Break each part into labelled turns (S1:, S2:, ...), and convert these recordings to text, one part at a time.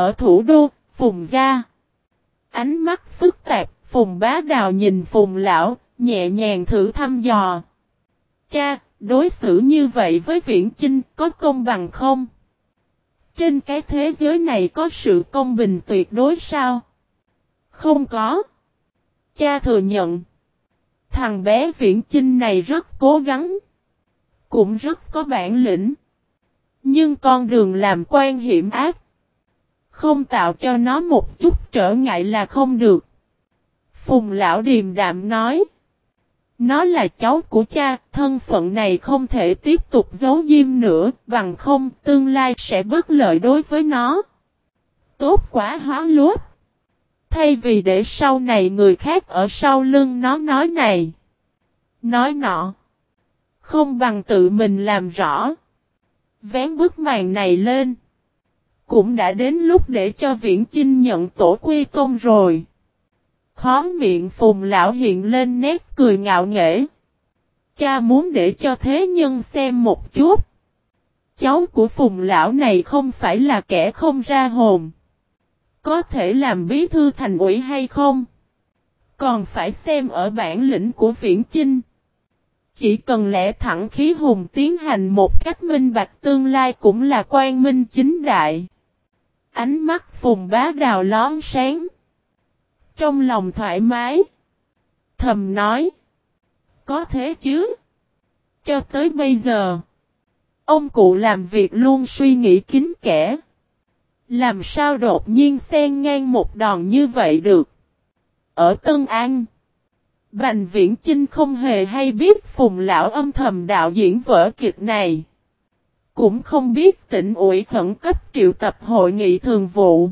S1: ở thủ đô, Phùng Gia. Ánh mắt phức tạp, Phùng Bá Đào nhìn Phùng Lão, nhẹ nhàng thử thăm dò. Cha, đối xử như vậy với Viễn Chinh có công bằng không? Trên cái thế giới này có sự công bình tuyệt đối sao? Không có. Cha thừa nhận. Thằng bé Viễn Chinh này rất cố gắng. Cũng rất có bản lĩnh. Nhưng con đường làm quan hiểm ác. Không tạo cho nó một chút trở ngại là không được. Phùng lão điềm đạm nói. Nó là cháu của cha, thân phận này không thể tiếp tục giấu diêm nữa, bằng không tương lai sẽ bất lợi đối với nó. Tốt quá hóa lúa. Thay vì để sau này người khác ở sau lưng nó nói này. Nói nọ. Không bằng tự mình làm rõ. Vén bức màn này lên. Cũng đã đến lúc để cho viễn chinh nhận tổ quy công rồi. Khó miệng phùng lão hiện lên nét cười ngạo nghễ. Cha muốn để cho thế nhân xem một chút. Cháu của phùng lão này không phải là kẻ không ra hồn. Có thể làm bí thư thành ủy hay không? Còn phải xem ở bản lĩnh của viễn chinh. Chỉ cần lẽ thẳng khí hùng tiến hành một cách minh bạch tương lai cũng là quan minh chính đại. Ánh mắt phùng bá đào lón sáng. Trong lòng thoải mái. Thầm nói. Có thế chứ. Cho tới bây giờ. Ông cụ làm việc luôn suy nghĩ kín kẽ. Làm sao đột nhiên xen ngang một đòn như vậy được. Ở Tân An. Bành Viễn Chinh không hề hay biết Phùng Lão âm thầm đạo diễn vở kịch này. Cũng không biết tỉnh ủy khẩn cấp triệu tập hội nghị thường vụ.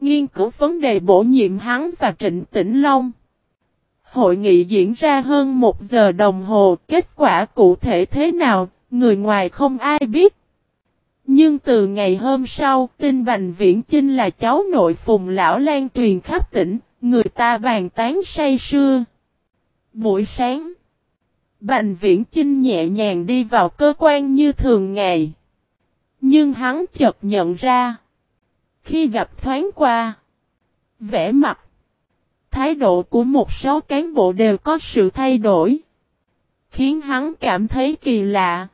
S1: Nghiên cứu vấn đề bổ nhiệm hắn và Trịnh Tĩnh Long. Hội nghị diễn ra hơn một giờ đồng hồ, kết quả cụ thể thế nào, người ngoài không ai biết. Nhưng từ ngày hôm sau, tin Bành Viễn Chinh là cháu nội Phùng Lão lan truyền khắp tỉnh, người ta bàn tán say sưa. Buổi sáng, Bành Viễn Chinh nhẹ nhàng đi vào cơ quan như thường ngày. Nhưng hắn chợt nhận ra. Khi gặp thoáng qua, vẻ mặt, thái độ của một số cán bộ đều có sự thay đổi. Khiến hắn cảm thấy kỳ lạ.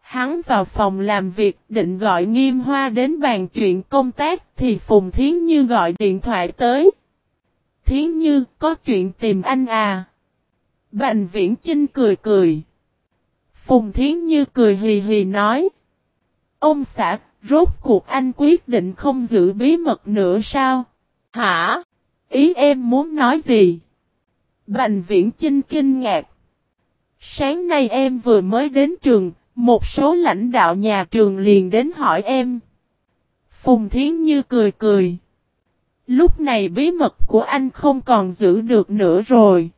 S1: Hắn vào phòng làm việc định gọi nghiêm hoa đến bàn chuyện công tác thì Phùng Thiến Như gọi điện thoại tới. Thiến Như có chuyện tìm anh à. Bành viễn Trinh cười cười. Phùng Thiến Như cười hì hì nói. Ông xã, rốt cuộc anh quyết định không giữ bí mật nữa sao? Hả? Ý em muốn nói gì? Bành viễn Trinh kinh ngạc. Sáng nay em vừa mới đến trường, một số lãnh đạo nhà trường liền đến hỏi em. Phùng Thiến Như cười cười. Lúc này bí mật của anh không còn giữ được nữa rồi.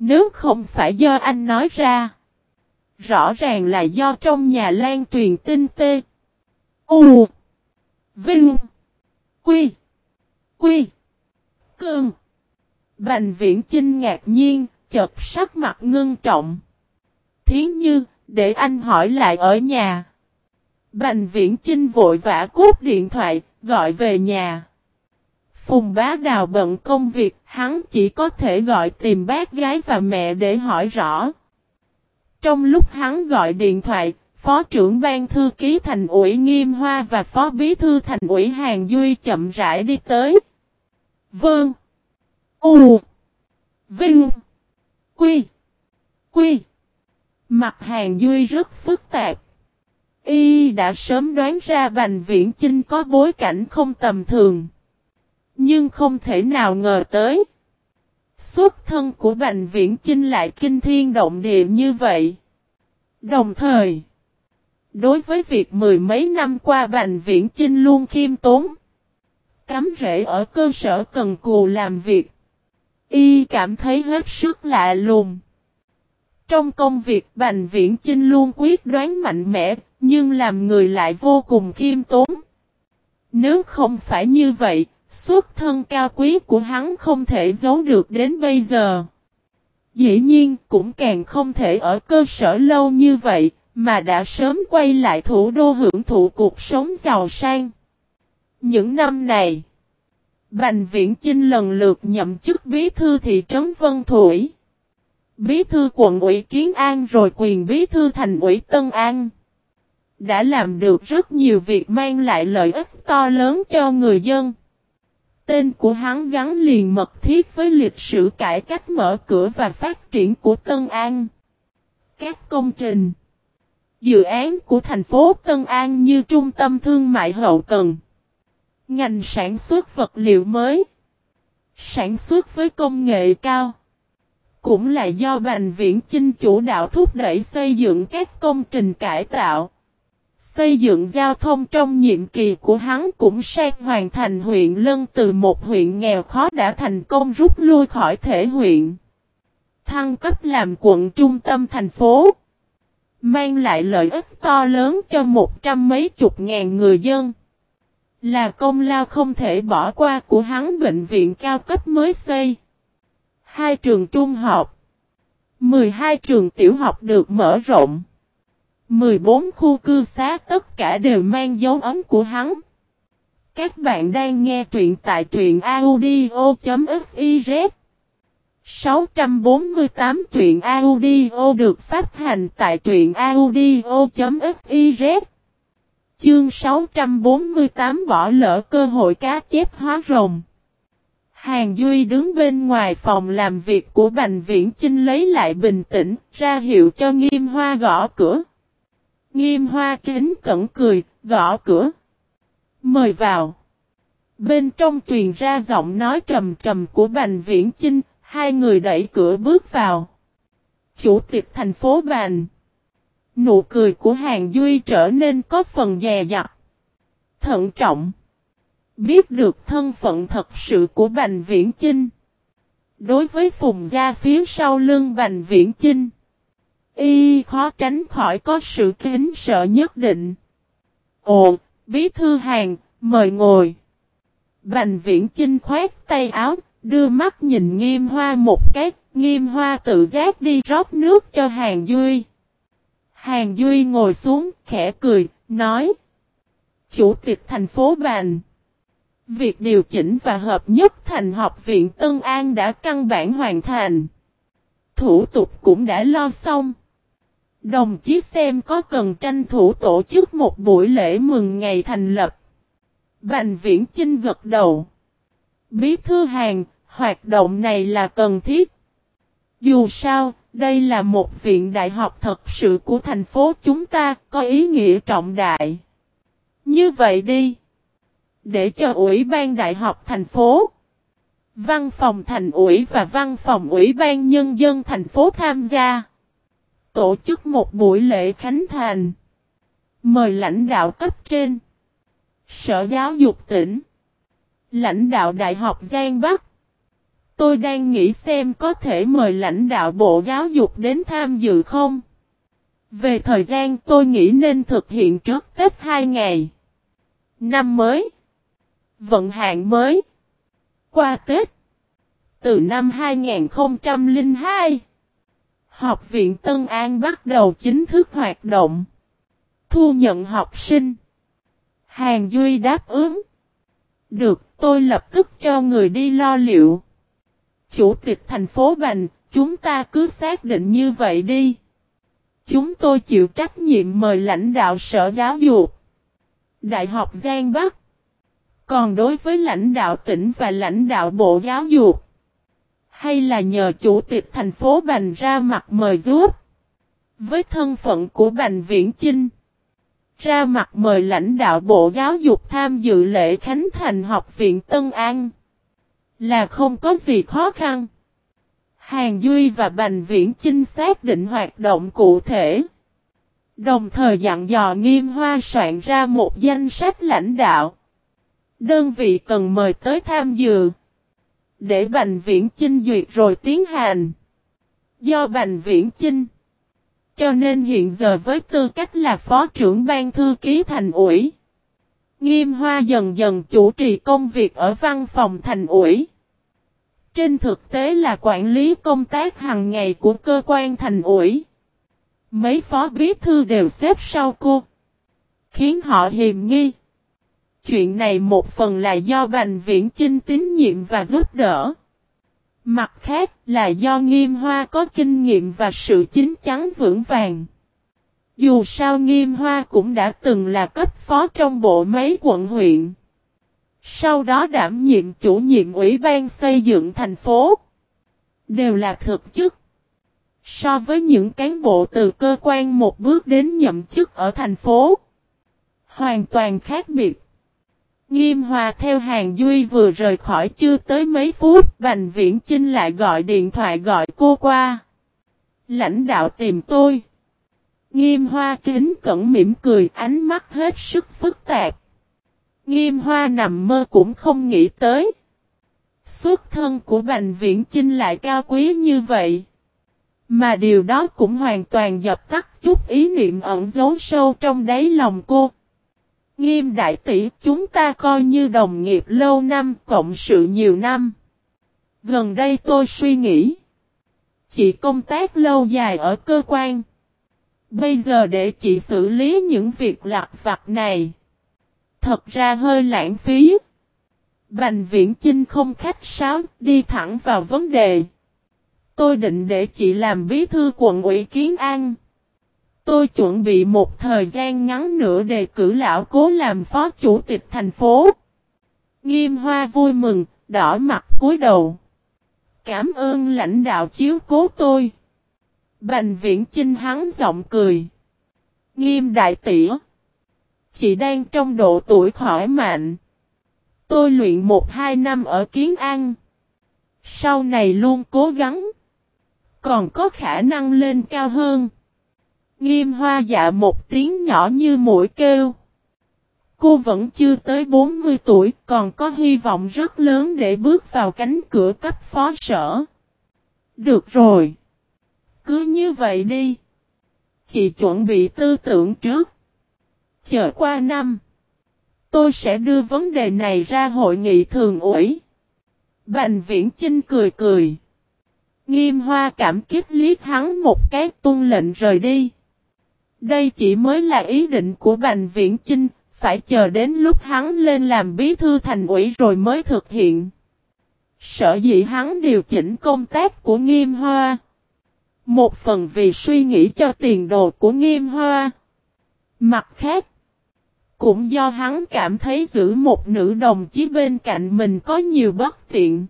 S1: Nếu không phải do anh nói ra. Rõ ràng là do trong nhà lan truyền tin tê. U. Vinh. Quy. Quy. Cương. Bành viễn Trinh ngạc nhiên, chợt sắc mặt ngưng trọng. Thiến như, để anh hỏi lại ở nhà. Bành viễn Trinh vội vã cút điện thoại, gọi về nhà. Phùng bá đào bận công việc, hắn chỉ có thể gọi tìm bác gái và mẹ để hỏi rõ. Trong lúc hắn gọi điện thoại, Phó trưởng ban thư ký thành ủy Nghiêm Hoa và Phó bí thư thành ủy Hàng Duy chậm rãi đi tới. Vâng. U. Vinh. Quy. Quy. Mặt Hàng Duy rất phức tạp. Y đã sớm đoán ra Bành Viễn Chinh có bối cảnh không tầm thường. Nhưng không thể nào ngờ tới. Xuất thân của Bành Viễn Chinh lại kinh thiên động địa như vậy. Đồng thời, đối với việc mười mấy năm qua Bành Viễn Chinh luôn khiêm tốn. Cắm rễ ở cơ sở cần cù làm việc. Y cảm thấy hết sức lạ lùng. Trong công việc Bành Viễn Chinh luôn quyết đoán mạnh mẽ, nhưng làm người lại vô cùng khiêm tốn. Nếu không phải như vậy, Xuất thân cao quý của hắn không thể giấu được đến bây giờ. Dĩ nhiên cũng càng không thể ở cơ sở lâu như vậy, mà đã sớm quay lại thủ đô hưởng thụ cuộc sống giàu sang. Những năm này, Bành Viễn Chinh lần lượt nhậm chức bí thư thị trấn Vân Thủy, bí thư quận ủy Kiến An rồi quyền bí thư thành ủy Tân An. Đã làm được rất nhiều việc mang lại lợi ích to lớn cho người dân. Tên của hắn gắn liền mật thiết với lịch sử cải cách mở cửa và phát triển của Tân An. Các công trình, Dự án của thành phố Tân An như trung tâm thương mại hậu cần. Ngành sản xuất vật liệu mới. Sản xuất với công nghệ cao. Cũng là do Bành Viễn Chinh chủ đạo thúc đẩy xây dựng các công trình cải tạo. Xây dựng giao thông trong nhiệm kỳ của hắn cũng sang hoàn thành huyện Lân từ một huyện nghèo khó đã thành công rút lui khỏi thể huyện. Thăng cấp làm quận trung tâm thành phố. Mang lại lợi ích to lớn cho một trăm mấy chục ngàn người dân. Là công lao không thể bỏ qua của hắn bệnh viện cao cấp mới xây. Hai trường trung học. 12 trường tiểu học được mở rộng. 14 khu cư xá tất cả đều mang dấu ấn của hắn. Các bạn đang nghe truyện tại truyện audio.fiz 648 truyện audio được phát hành tại truyện audio.fiz Chương 648 bỏ lỡ cơ hội cá chép hóa rồng. Hàng Duy đứng bên ngoài phòng làm việc của Bành Viễn Chinh lấy lại bình tĩnh, ra hiệu cho nghiêm hoa gõ cửa. Nghiêm hoa kính cẩn cười, gõ cửa. Mời vào. Bên trong truyền ra giọng nói trầm trầm của Bành Viễn Chinh, hai người đẩy cửa bước vào. Chủ tịch thành phố Bành. Nụ cười của Hàng Duy trở nên có phần dè dặt. Thận trọng. Biết được thân phận thật sự của Bành Viễn Chinh. Đối với Phùng Gia phía sau lưng Bành Viễn Chinh. Y khó tránh khỏi có sự kính sợ nhất định. Ồ, bí thư hàng, mời ngồi. Bành viễn chinh khoét tay áo, đưa mắt nhìn nghiêm hoa một cái, nghiêm hoa tự giác đi rót nước cho hàng duy. Hàng duy ngồi xuống, khẽ cười, nói. Chủ tịch thành phố Bành. Việc điều chỉnh và hợp nhất thành học viện Tân An đã căn bản hoàn thành. Thủ tục cũng đã lo xong. Đồng chí xem có cần tranh thủ tổ chức một buổi lễ mừng ngày thành lập. Bành viễn Chinh gật đầu. Bí thư hàng, hoạt động này là cần thiết. Dù sao, đây là một viện đại học thật sự của thành phố chúng ta, có ý nghĩa trọng đại. Như vậy đi. Để cho Ủy ban Đại học thành phố, Văn phòng thành ủy và Văn phòng Ủy ban Nhân dân thành phố tham gia tổ chức một buổi lễ khánh thành. Mời lãnh đạo cấp trên. Sở Giáo dục tỉnh. Lãnh đạo Đại học Giang Bắc. Tôi đang nghĩ xem có thể mời lãnh đạo Bộ Giáo dục đến tham dự không? Về thời gian tôi nghĩ nên thực hiện trước Tết 2 ngày. Năm mới. Vận hạn mới. Qua Tết. Từ năm 2002. Học viện Tân An bắt đầu chính thức hoạt động. Thu nhận học sinh. Hàng Duy đáp ứng. Được, tôi lập tức cho người đi lo liệu. Chủ tịch thành phố Bành, chúng ta cứ xác định như vậy đi. Chúng tôi chịu trách nhiệm mời lãnh đạo sở giáo dục. Đại học Giang Bắc. Còn đối với lãnh đạo tỉnh và lãnh đạo bộ giáo dục hay là nhờ chủ tịch thành phố Bành ra mặt mời giúp. Với thân phận của Bành Viễn Chinh, ra mặt mời lãnh đạo Bộ Giáo dục tham dự lễ khánh thành học viện Tân An, là không có gì khó khăn. Hàng Duy và Bành Viễn Chinh xác định hoạt động cụ thể. Đồng thời dặn dò nghiêm hoa soạn ra một danh sách lãnh đạo. Đơn vị cần mời tới tham dự. Để Bành Viễn Chinh duyệt rồi tiến hành. Do Bành Viễn Chinh. Cho nên hiện giờ với tư cách là phó trưởng ban thư ký thành ủy. Nghiêm Hoa dần dần chủ trì công việc ở văn phòng thành ủy. Trên thực tế là quản lý công tác hàng ngày của cơ quan thành ủy. Mấy phó bí thư đều xếp sau cô. Khiến họ hiềm nghi chuyện này một phần là do Bành Viễn Chinh tín nhiệm và giúp đỡ. Mặt khác là do Nghiêm Hoa có kinh nghiệm và sự chính chắn vững vàng. Dù sao Nghiêm Hoa cũng đã từng là cấp phó trong bộ máy quận huyện. Sau đó đảm nhiệm chủ nhiệm ủy ban xây dựng thành phố. Đều là thực chức. So với những cán bộ từ cơ quan một bước đến nhậm chức ở thành phố. Hoàn toàn khác biệt. Nghiêm hòa theo hàng Duy vừa rời khỏi chưa tới mấy phút, Bành Viễn Chinh lại gọi điện thoại gọi cô qua. Lãnh đạo tìm tôi. Nghiêm hoa kính cẩn mỉm cười ánh mắt hết sức phức tạp. Nghiêm hoa nằm mơ cũng không nghĩ tới. Xuất thân của Bành Viễn Chinh lại cao quý như vậy. Mà điều đó cũng hoàn toàn dập tắt chút ý niệm ẩn giấu sâu trong đáy lòng cô. Nghiêm đại tỷ chúng ta coi như đồng nghiệp lâu năm cộng sự nhiều năm. Gần đây tôi suy nghĩ. Chị công tác lâu dài ở cơ quan. Bây giờ để chị xử lý những việc lặt vặt này. Thật ra hơi lãng phí. Bành viễn Chinh không khách sáo, đi thẳng vào vấn đề. Tôi định để chị làm bí thư quận ủy Kiến An. Tôi chuẩn bị một thời gian ngắn nữa đề cử lão cố làm phó chủ tịch thành phố. Nghiêm hoa vui mừng, đỏ mặt cúi đầu. Cảm ơn lãnh đạo chiếu cố tôi. Bành viễn Chinh hắn giọng cười. Nghiêm đại tỉa. Chị đang trong độ tuổi khỏi mạnh. Tôi luyện một hai năm ở Kiến An. Sau này luôn cố gắng. Còn có khả năng lên cao hơn. Nghiêm hoa dạ một tiếng nhỏ như mũi kêu. Cô vẫn chưa tới 40 tuổi, còn có hy vọng rất lớn để bước vào cánh cửa cấp phó sở. Được rồi. Cứ như vậy đi. Chị chuẩn bị tư tưởng trước. Chờ qua năm. Tôi sẽ đưa vấn đề này ra hội nghị thường ủy. Bành viễn Chinh cười cười. Nghiêm hoa cảm kích liếc hắn một cái tuân lệnh rời đi. Đây chỉ mới là ý định của Bành Viễn Chinh, phải chờ đến lúc hắn lên làm bí thư thành ủy rồi mới thực hiện. Sở dĩ hắn điều chỉnh công tác của Nghiêm Hoa. Một phần vì suy nghĩ cho tiền đồ của Nghiêm Hoa. Mặt khác, cũng do hắn cảm thấy giữ một nữ đồng chí bên cạnh mình có nhiều bất tiện.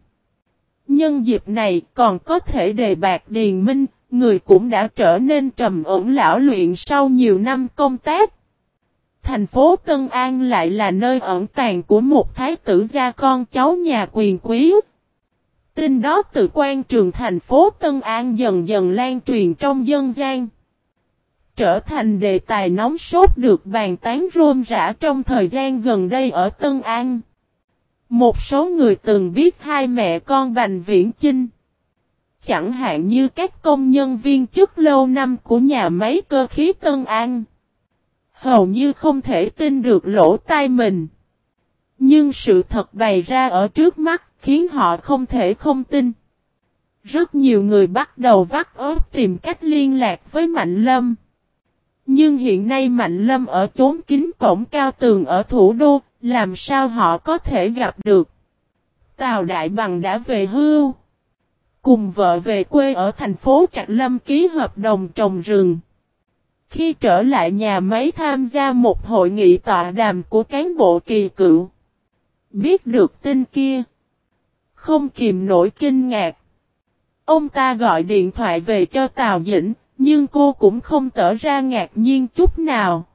S1: Nhân dịp này còn có thể đề bạc Điền Minh, người cũng đã trở nên trầm ổn lão luyện sau nhiều năm công tác. Thành phố Tân An lại là nơi ẩn tàng của một thái tử gia con cháu nhà quyền quý. Tin đó từ quan trường thành phố Tân An dần dần lan truyền trong dân gian. Trở thành đề tài nóng sốt được bàn tán rôm rã trong thời gian gần đây ở Tân An. Một số người từng biết hai mẹ con Bành Viễn Chinh. Chẳng hạn như các công nhân viên chức lâu năm của nhà máy cơ khí Tân An. Hầu như không thể tin được lỗ tai mình. Nhưng sự thật bày ra ở trước mắt khiến họ không thể không tin. Rất nhiều người bắt đầu vắt ớt tìm cách liên lạc với Mạnh Lâm. Nhưng hiện nay Mạnh Lâm ở chốn kín cổng cao tường ở thủ đô, làm sao họ có thể gặp được. Tào Đại Bằng đã về hưu. Cùng vợ về quê ở thành phố Trạch Lâm ký hợp đồng trồng rừng. Khi trở lại nhà máy tham gia một hội nghị tọa đàm của cán bộ kỳ cựu. Biết được tin kia. Không kìm nổi kinh ngạc. Ông ta gọi điện thoại về cho Tào Dĩnh, nhưng cô cũng không tỏ ra ngạc nhiên chút nào.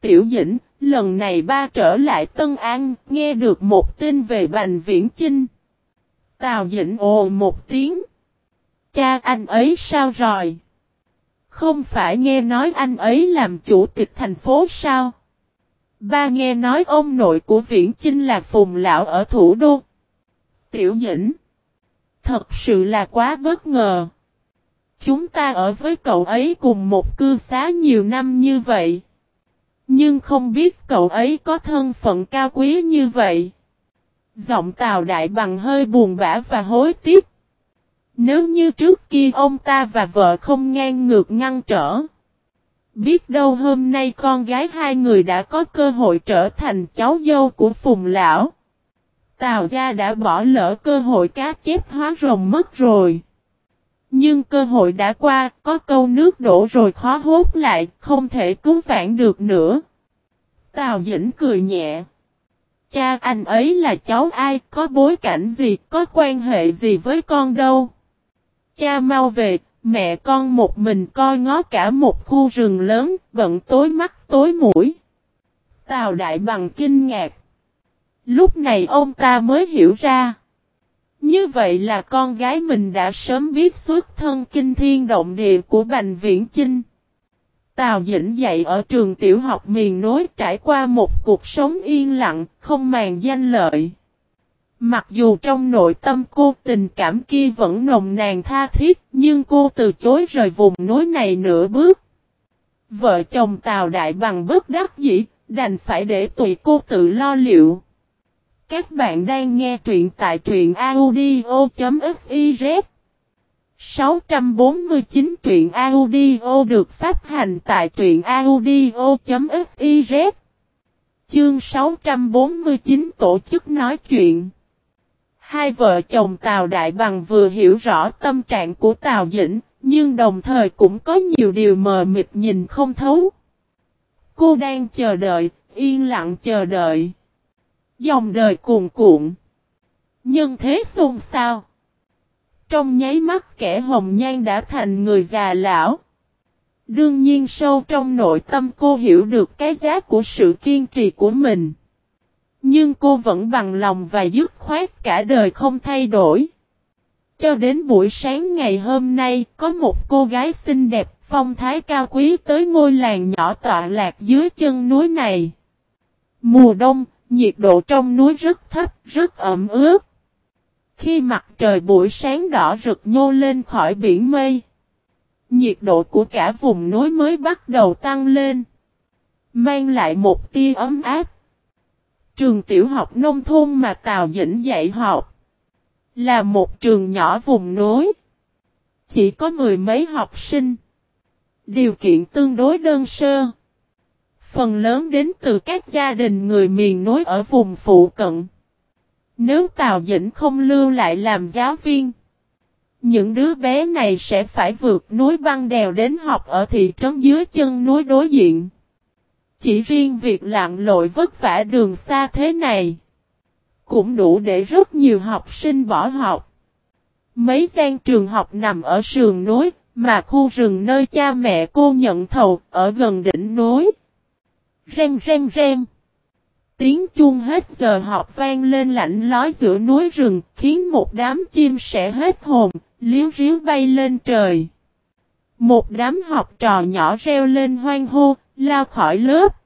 S1: Tiểu Dĩnh, lần này ba trở lại Tân An, nghe được một tin về Bành Viễn Chinh. Tào Dĩnh ồ một tiếng. Cha anh ấy sao rồi? Không phải nghe nói anh ấy làm chủ tịch thành phố sao? Ba nghe nói ông nội của Viễn Chinh là phùng lão ở thủ đô. Tiểu Dĩnh. Thật sự là quá bất ngờ. Chúng ta ở với cậu ấy cùng một cư xá nhiều năm như vậy. Nhưng không biết cậu ấy có thân phận cao quý như vậy. Giọng Tào Đại Bằng hơi buồn bã và hối tiếc. Nếu như trước kia ông ta và vợ không ngang ngược ngăn trở. Biết đâu hôm nay con gái hai người đã có cơ hội trở thành cháu dâu của Phùng Lão. Tào gia đã bỏ lỡ cơ hội cá chép hóa rồng mất rồi. Nhưng cơ hội đã qua, có câu nước đổ rồi khó hốt lại, không thể cứu vãn được nữa. Tào Dĩnh cười nhẹ. Cha anh ấy là cháu ai, có bối cảnh gì, có quan hệ gì với con đâu. Cha mau về, mẹ con một mình coi ngó cả một khu rừng lớn, bận tối mắt tối mũi. Tào Đại Bằng kinh ngạc. Lúc này ông ta mới hiểu ra. Như vậy là con gái mình đã sớm biết xuất thân kinh thiên động địa của Bành Viễn Chinh. Tào Dĩnh dạy ở trường tiểu học miền nối trải qua một cuộc sống yên lặng, không màng danh lợi. Mặc dù trong nội tâm cô tình cảm kia vẫn nồng nàn tha thiết, nhưng cô từ chối rời vùng núi này nửa bước. Vợ chồng Tào Đại Bằng bất đắc dĩ, đành phải để tùy cô tự lo liệu. Các bạn đang nghe truyện tại truyện audio.fiz 649 truyện audio được phát hành tại truyện audio.fiz Chương 649 tổ chức nói chuyện Hai vợ chồng Tào Đại Bằng vừa hiểu rõ tâm trạng của Tào Dĩnh, nhưng đồng thời cũng có nhiều điều mờ mịt nhìn không thấu. Cô đang chờ đợi, yên lặng chờ đợi. Dòng đời cuồn cuộn. nhưng thế xôn xao. Trong nháy mắt kẻ hồng nhan đã thành người già lão. Đương nhiên sâu trong nội tâm cô hiểu được cái giá của sự kiên trì của mình. Nhưng cô vẫn bằng lòng và dứt khoát cả đời không thay đổi. Cho đến buổi sáng ngày hôm nay, có một cô gái xinh đẹp, phong thái cao quý tới ngôi làng nhỏ tọa lạc dưới chân núi này. Mùa đông, nhiệt độ trong núi rất thấp, rất ẩm ướt. Khi mặt trời buổi sáng đỏ rực nhô lên khỏi biển mây, nhiệt độ của cả vùng núi mới bắt đầu tăng lên, mang lại một tia ấm áp. Trường tiểu học nông thôn mà Tào Dĩnh dạy học là một trường nhỏ vùng núi, chỉ có mười mấy học sinh, điều kiện tương đối đơn sơ. Phần lớn đến từ các gia đình người miền núi ở vùng phụ cận. Nếu Tào Dĩnh không lưu lại làm giáo viên, những đứa bé này sẽ phải vượt núi băng đèo đến học ở thị trấn dưới chân núi đối diện. Chỉ riêng việc lặn lội vất vả đường xa thế này, cũng đủ để rất nhiều học sinh bỏ học. Mấy gian trường học nằm ở sườn núi, mà khu rừng nơi cha mẹ cô nhận thầu, ở gần đỉnh núi. Reng reng reng. Tiếng chuông hết giờ học vang lên lạnh lói giữa núi rừng, khiến một đám chim sẻ hết hồn, liếu riếu bay lên trời. Một đám học trò nhỏ reo lên hoang hô, lao khỏi lớp.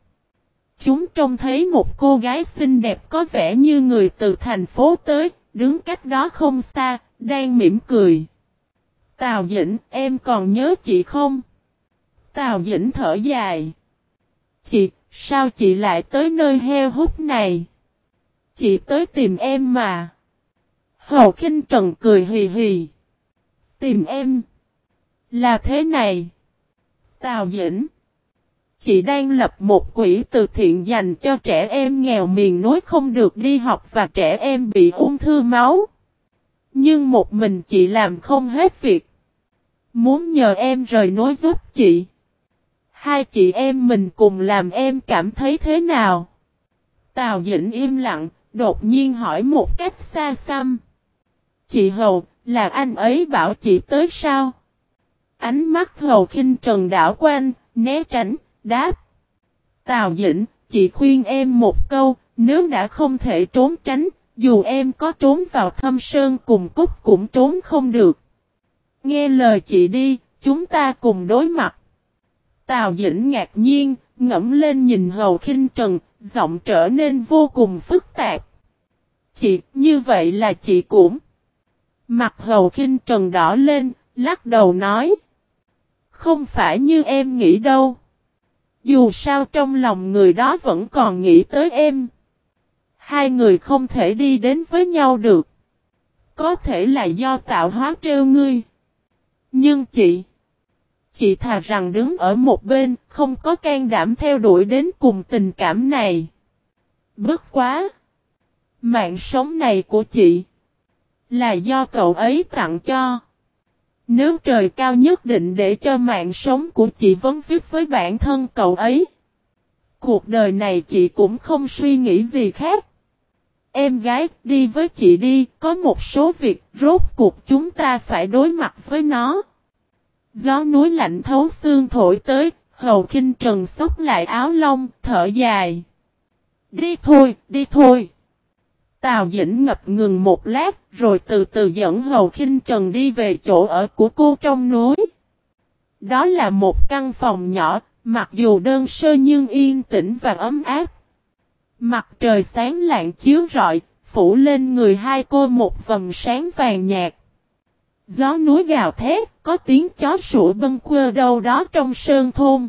S1: Chúng trông thấy một cô gái xinh đẹp có vẻ như người từ thành phố tới, đứng cách đó không xa, đang mỉm cười. Tào Dĩnh, em còn nhớ chị không? Tào Dĩnh thở dài. Chị, Sao chị lại tới nơi heo hút này? Chị tới tìm em mà. hồ khinh trần cười hì hì. Tìm em. Là thế này. Tào Dĩnh. Chị đang lập một quỹ từ thiện dành cho trẻ em nghèo miền núi không được đi học và trẻ em bị ung thư máu. Nhưng một mình chị làm không hết việc. Muốn nhờ em rời núi giúp chị. Hai chị em mình cùng làm em cảm thấy thế nào? Tào Dĩnh im lặng, đột nhiên hỏi một cách xa xăm. Chị Hầu, là anh ấy bảo chị tới sao? Ánh mắt Hầu khinh trần đảo quanh, né tránh, đáp. Tào Dĩnh, chị khuyên em một câu, nếu đã không thể trốn tránh, dù em có trốn vào thâm sơn cùng cúc cũng trốn không được. Nghe lời chị đi, chúng ta cùng đối mặt. Tào Dĩnh ngạc nhiên, ngẫm lên nhìn Hầu khinh Trần, giọng trở nên vô cùng phức tạp. Chị, như vậy là chị cũng. Mặt Hầu khinh Trần đỏ lên, lắc đầu nói. Không phải như em nghĩ đâu. Dù sao trong lòng người đó vẫn còn nghĩ tới em. Hai người không thể đi đến với nhau được. Có thể là do tạo hóa trêu ngươi. Nhưng chị chị thà rằng đứng ở một bên, không có can đảm theo đuổi đến cùng tình cảm này. Bất quá! Mạng sống này của chị là do cậu ấy tặng cho. Nếu trời cao nhất định để cho mạng sống của chị vấn viết với bản thân cậu ấy. Cuộc đời này chị cũng không suy nghĩ gì khác. Em gái, đi với chị đi, có một số việc rốt cuộc chúng ta phải đối mặt với nó. Gió núi lạnh thấu xương thổi tới, hầu kinh trần sốc lại áo lông, thở dài. Đi thôi, đi thôi. Tào Dĩnh ngập ngừng một lát, rồi từ từ dẫn Hầu Kinh Trần đi về chỗ ở của cô trong núi. Đó là một căn phòng nhỏ, mặc dù đơn sơ nhưng yên tĩnh và ấm áp. Mặt trời sáng lạng chiếu rọi, phủ lên người hai cô một vầng sáng vàng nhạt. Gió núi gào thét, có tiếng chó sủa bâng quơ đâu đó trong sơn thôn.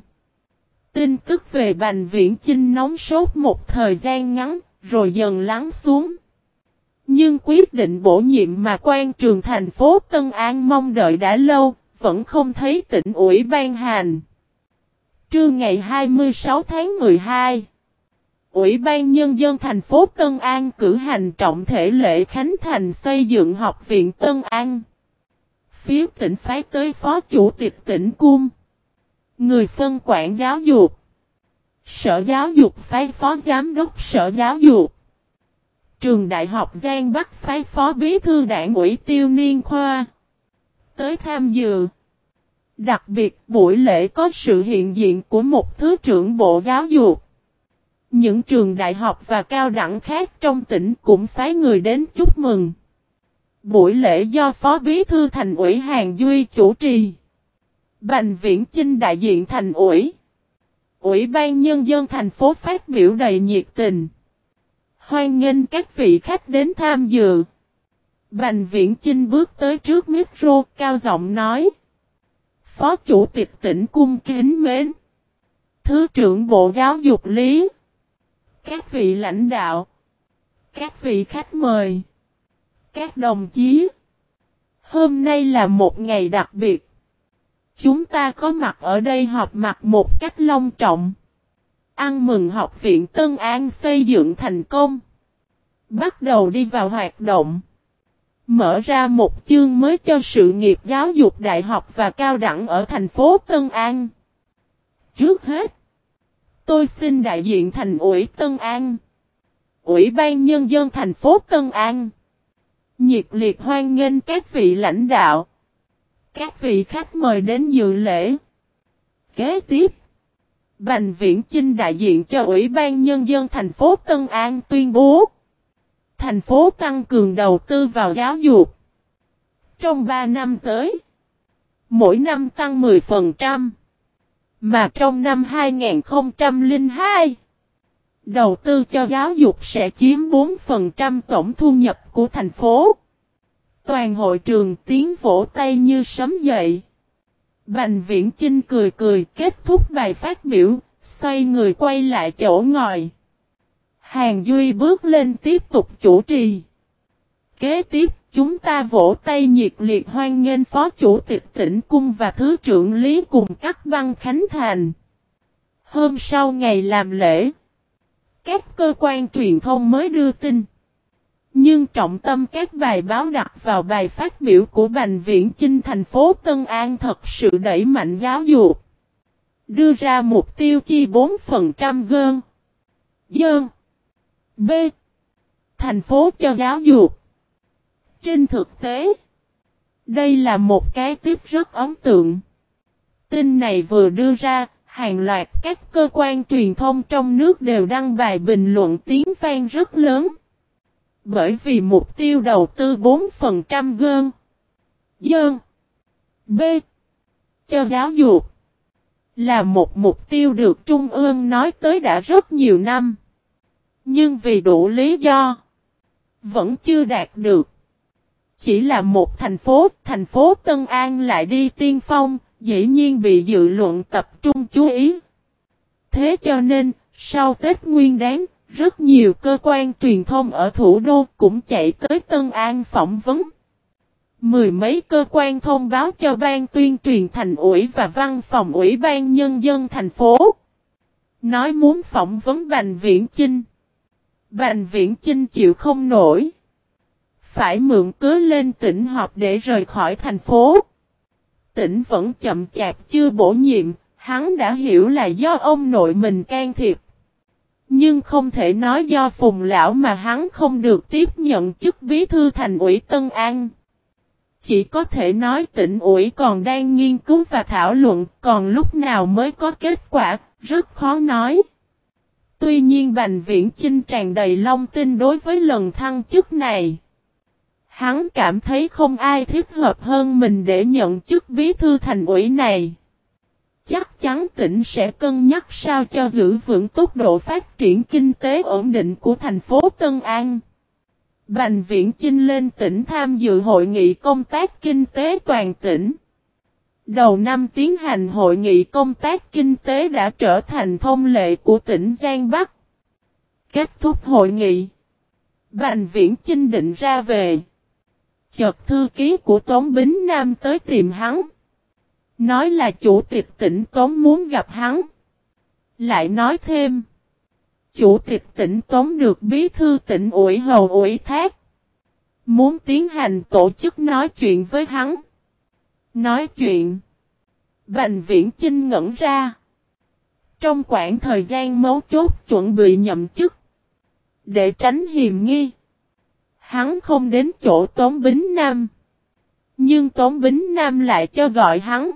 S1: Tin tức về Bành Viễn Chinh nóng sốt một thời gian ngắn, rồi dần lắng xuống. Nhưng quyết định bổ nhiệm mà quan trường thành phố Tân An mong đợi đã lâu, vẫn không thấy tỉnh ủy ban hành. Trưa ngày 26 tháng 12, Ủy ban Nhân dân thành phố Tân An cử hành trọng thể lễ khánh thành xây dựng học viện Tân An. Phía tỉnh phái tới phó chủ tịch tỉnh Cung. Người phân quản giáo dục. Sở giáo dục phái phó giám đốc sở giáo dục. Trường Đại học Giang Bắc phái phó bí thư đảng ủy tiêu niên khoa. Tới tham dự. Đặc biệt, buổi lễ có sự hiện diện của một thứ trưởng bộ giáo dục. Những trường đại học và cao đẳng khác trong tỉnh cũng phái người đến chúc mừng. Buổi lễ do Phó Bí Thư Thành ủy Hàng Duy chủ trì. Bành Viễn Chinh đại diện Thành ủy. Ủy ban Nhân dân thành phố phát biểu đầy nhiệt tình. Hoan nghênh các vị khách đến tham dự. Bành Viễn Chinh bước tới trước micro, cao giọng nói. Phó Chủ tịch tỉnh cung kính mến. Thứ trưởng Bộ Giáo dục Lý. Các vị lãnh đạo. Các vị khách mời. Các đồng chí. Hôm nay là một ngày đặc biệt. Chúng ta có mặt ở đây họp mặt một cách long trọng. Ăn mừng học viện Tân An xây dựng thành công. Bắt đầu đi vào hoạt động. Mở ra một chương mới cho sự nghiệp giáo dục đại học và cao đẳng ở thành phố Tân An. Trước hết, tôi xin đại diện thành ủy Tân An. Ủy ban Nhân dân thành phố Tân An. Nhiệt liệt hoan nghênh các vị lãnh đạo. Các vị khách mời đến dự lễ. Kế tiếp. Bành Viễn Chinh đại diện cho Ủy ban Nhân dân thành phố Tân An tuyên bố. Thành phố tăng cường đầu tư vào giáo dục. Trong 3 năm tới. Mỗi năm tăng 10%. Mà trong năm 2002. Đầu tư cho giáo dục sẽ chiếm 4% tổng thu nhập của thành phố. Toàn hội trường tiếng vỗ tay như sấm dậy. Bành viễn Chinh cười cười kết thúc bài phát biểu, xoay người quay lại chỗ ngồi. Hàng Duy bước lên tiếp tục chủ trì. Kế tiếp, chúng ta vỗ tay nhiệt liệt hoan nghênh Phó Chủ tịch tỉnh Cung và Thứ trưởng Lý cùng các băng khánh thành. Hôm sau ngày làm lễ, các cơ quan truyền thông mới đưa tin. Nhưng trọng tâm các bài báo đặt vào bài phát biểu của Bành Viễn Chinh thành phố Tân An thật sự đẩy mạnh giáo dục. Đưa ra mục tiêu chi 4% gơn. Dơn. B. Thành phố cho giáo dục. Trên thực tế, đây là một cái tiếp rất ấn tượng. Tin này vừa đưa ra, hàng loạt các cơ quan truyền thông trong nước đều đăng bài bình luận tiếng vang rất lớn. Bởi vì mục tiêu đầu tư 4% gơn, dơn, b, cho giáo dục, là một mục tiêu được Trung ương nói tới đã rất nhiều năm. Nhưng vì đủ lý do, vẫn chưa đạt được. Chỉ là một thành phố, thành phố Tân An lại đi tiên phong, dĩ nhiên bị dự luận tập trung chú ý. Thế cho nên, sau Tết Nguyên đáng, rất nhiều cơ quan truyền thông ở thủ đô cũng chạy tới Tân An phỏng vấn. Mười mấy cơ quan thông báo cho ban tuyên truyền thành ủy và văn phòng ủy ban nhân dân thành phố. Nói muốn phỏng vấn Bành Viễn Chinh. Bành Viễn Chinh chịu không nổi. Phải mượn cớ lên tỉnh họp để rời khỏi thành phố. Tỉnh vẫn chậm chạp chưa bổ nhiệm, hắn đã hiểu là do ông nội mình can thiệp. Nhưng không thể nói do phùng lão mà hắn không được tiếp nhận chức bí thư thành ủy Tân An. Chỉ có thể nói tỉnh ủy còn đang nghiên cứu và thảo luận, còn lúc nào mới có kết quả, rất khó nói. Tuy nhiên Bành Viễn Chinh tràn đầy long tin đối với lần thăng chức này. Hắn cảm thấy không ai thích hợp hơn mình để nhận chức bí thư thành ủy này. Chắc chắn tỉnh sẽ cân nhắc sao cho giữ vững tốc độ phát triển kinh tế ổn định của thành phố Tân An. Bành Viễn Chinh lên tỉnh tham dự hội nghị công tác kinh tế toàn tỉnh. Đầu năm tiến hành hội nghị công tác kinh tế đã trở thành thông lệ của tỉnh Giang Bắc. Kết thúc hội nghị. Bành Viễn Chinh định ra về. Chợt thư ký của Tống Bính Nam tới tìm hắn. Nói là chủ tịch tỉnh Tống muốn gặp hắn. Lại nói thêm. Chủ tịch tỉnh Tống được bí thư tỉnh ủy hầu ủy thác. Muốn tiến hành tổ chức nói chuyện với hắn. Nói chuyện. Bành viễn Trinh ngẩn ra. Trong khoảng thời gian mấu chốt chuẩn bị nhậm chức. Để tránh hiềm nghi. Hắn không đến chỗ Tống Bính Nam. Nhưng Tống Bính Nam lại cho gọi hắn.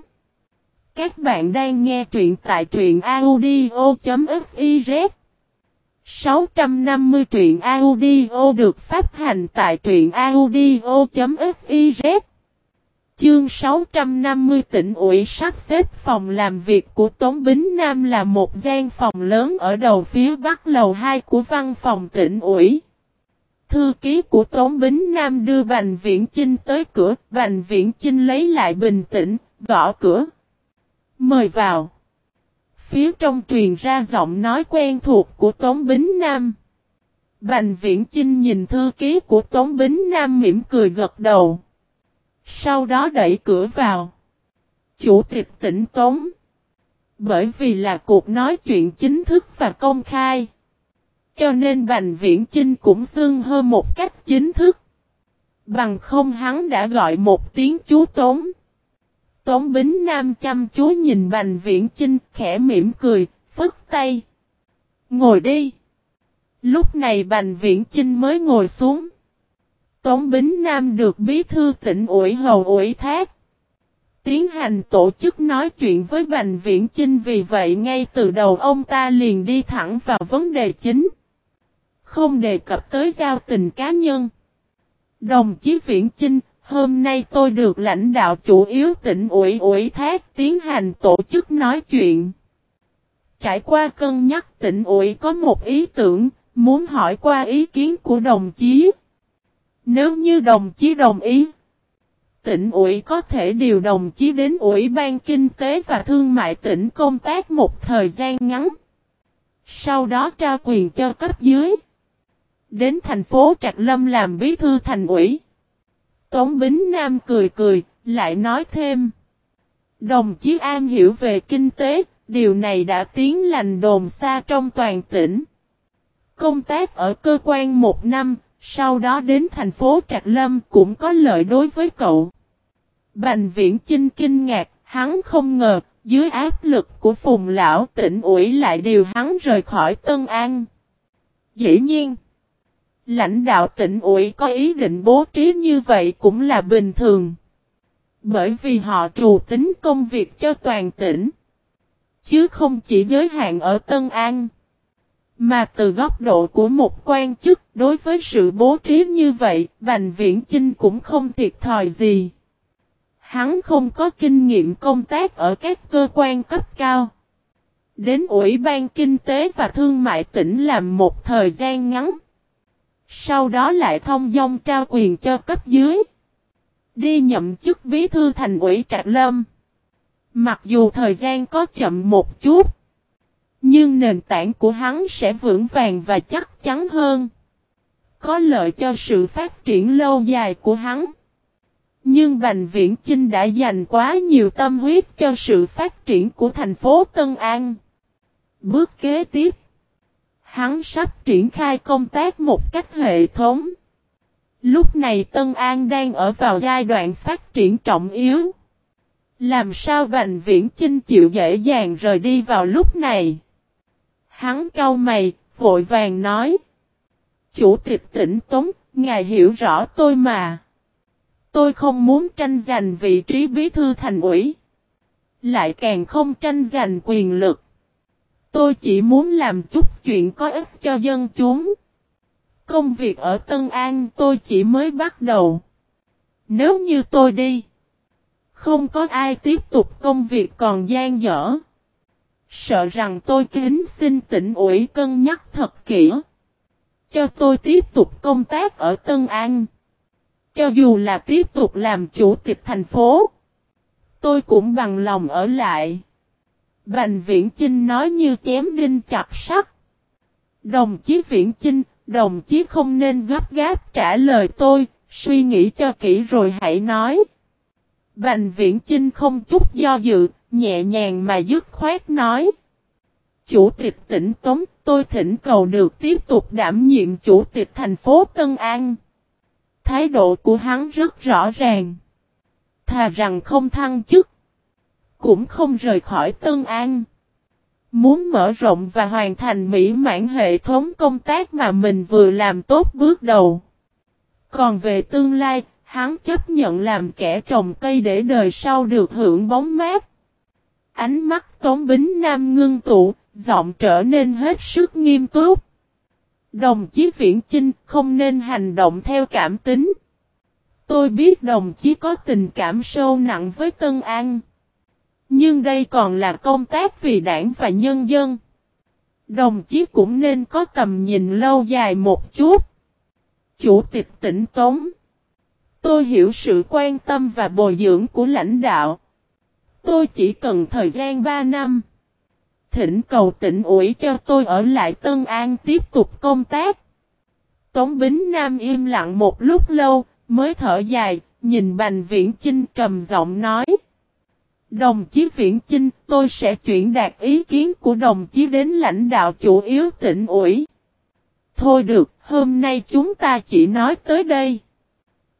S1: Các bạn đang nghe truyện tại truyện audio.fiz 650 truyện audio được phát hành tại truyện audio.fiz Chương 650 tỉnh ủy sắp xếp phòng làm việc của Tống Bính Nam là một gian phòng lớn ở đầu phía bắc lầu 2 của văn phòng tỉnh ủy. Thư ký của Tống Bính Nam đưa Bành Viễn Chinh tới cửa, Bành Viễn Chinh lấy lại bình tĩnh, gõ cửa. Mời vào. Phía trong truyền ra giọng nói quen thuộc của Tống Bính Nam. Bành Viễn Chinh nhìn thư ký của Tống Bính Nam mỉm cười gật đầu. Sau đó đẩy cửa vào. Chủ tịch tỉnh Tống. Bởi vì là cuộc nói chuyện chính thức và công khai. Cho nên Bành Viễn Chinh cũng xưng hơn một cách chính thức. Bằng không hắn đã gọi một tiếng chú Tống. Tống Bính Nam chăm chú nhìn Bành Viễn Chinh khẽ mỉm cười, phức tay. Ngồi đi. Lúc này Bành Viễn Chinh mới ngồi xuống. Tống Bính Nam được bí thư tỉnh ủy hầu ủy thác. Tiến hành tổ chức nói chuyện với Bành Viễn Chinh vì vậy ngay từ đầu ông ta liền đi thẳng vào vấn đề chính. Không đề cập tới giao tình cá nhân. Đồng chí Viễn Chinh, hôm nay tôi được lãnh đạo chủ yếu tỉnh ủy ủy thác tiến hành tổ chức nói chuyện. Trải qua cân nhắc tỉnh ủy có một ý tưởng, muốn hỏi qua ý kiến của đồng chí. Nếu như đồng chí đồng ý, tỉnh ủy có thể điều đồng chí đến Ủy ban Kinh tế và Thương mại tỉnh công tác một thời gian ngắn. Sau đó trao quyền cho cấp dưới. Đến thành phố Trạc Lâm làm bí thư thành ủy. Tống Bính Nam cười cười, lại nói thêm. Đồng chí An hiểu về kinh tế, điều này đã tiến lành đồn xa trong toàn tỉnh. Công tác ở cơ quan một năm, sau đó đến thành phố Trạc Lâm cũng có lợi đối với cậu. Bành viễn Chinh kinh ngạc, hắn không ngờ, dưới áp lực của phùng lão tỉnh ủy lại điều hắn rời khỏi Tân An. Dĩ nhiên, lãnh đạo tỉnh ủy có ý định bố trí như vậy cũng là bình thường. Bởi vì họ trù tính công việc cho toàn tỉnh. Chứ không chỉ giới hạn ở Tân An. Mà từ góc độ của một quan chức đối với sự bố trí như vậy, Bành Viễn Chinh cũng không thiệt thòi gì. Hắn không có kinh nghiệm công tác ở các cơ quan cấp cao. Đến Ủy ban Kinh tế và Thương mại tỉnh làm một thời gian ngắn. Sau đó lại thông dong trao quyền cho cấp dưới. Đi nhậm chức bí thư thành ủy Trạc Lâm. Mặc dù thời gian có chậm một chút. Nhưng nền tảng của hắn sẽ vững vàng và chắc chắn hơn. Có lợi cho sự phát triển lâu dài của hắn. Nhưng Bành Viễn Chinh đã dành quá nhiều tâm huyết cho sự phát triển của thành phố Tân An. Bước kế tiếp, hắn sắp triển khai công tác một cách hệ thống. Lúc này Tân An đang ở vào giai đoạn phát triển trọng yếu. Làm sao Bành Viễn Chinh chịu dễ dàng rời đi vào lúc này? Hắn cau mày, vội vàng nói. Chủ tịch tỉnh Tống, ngài hiểu rõ tôi mà. Tôi không muốn tranh giành vị trí bí thư thành ủy. Lại càng không tranh giành quyền lực. Tôi chỉ muốn làm chút chuyện có ích cho dân chúng. Công việc ở Tân An tôi chỉ mới bắt đầu. Nếu như tôi đi, không có ai tiếp tục công việc còn gian dở. Sợ rằng tôi kính xin tỉnh ủy cân nhắc thật kỹ. Cho tôi tiếp tục công tác ở Tân An. Cho dù là tiếp tục làm chủ tịch thành phố. Tôi cũng bằng lòng ở lại. Bành Viễn Chinh nói như chém đinh chặt sắt. Đồng chí Viễn Chinh, đồng chí không nên gấp gáp trả lời tôi, suy nghĩ cho kỹ rồi hãy nói. Bành Viễn Chinh không chút do dự, nhẹ nhàng mà dứt khoát nói. Chủ tịch tỉnh Tống, tôi thỉnh cầu được tiếp tục đảm nhiệm chủ tịch thành phố Tân An. Thái độ của hắn rất rõ ràng. Thà rằng không thăng chức. Cũng không rời khỏi Tân An. Muốn mở rộng và hoàn thành mỹ mãn hệ thống công tác mà mình vừa làm tốt bước đầu. Còn về tương lai, hắn chấp nhận làm kẻ trồng cây để đời sau được hưởng bóng mát. Ánh mắt Tống Bính Nam ngưng tụ, giọng trở nên hết sức nghiêm túc. Đồng chí Viễn Chinh không nên hành động theo cảm tính. Tôi biết đồng chí có tình cảm sâu nặng với Tân An. Nhưng đây còn là công tác vì đảng và nhân dân. Đồng chí cũng nên có tầm nhìn lâu dài một chút. Chủ tịch tỉnh Tống. Tôi hiểu sự quan tâm và bồi dưỡng của lãnh đạo. Tôi chỉ cần thời gian 3 năm. Thỉnh cầu tỉnh ủy cho tôi ở lại Tân An tiếp tục công tác. Tống Bính Nam im lặng một lúc lâu, mới thở dài, nhìn Bành Viễn Chinh trầm giọng nói. Đồng chí Viễn Chinh, tôi sẽ chuyển đạt ý kiến của đồng chí đến lãnh đạo chủ yếu tỉnh ủy. Thôi được, hôm nay chúng ta chỉ nói tới đây.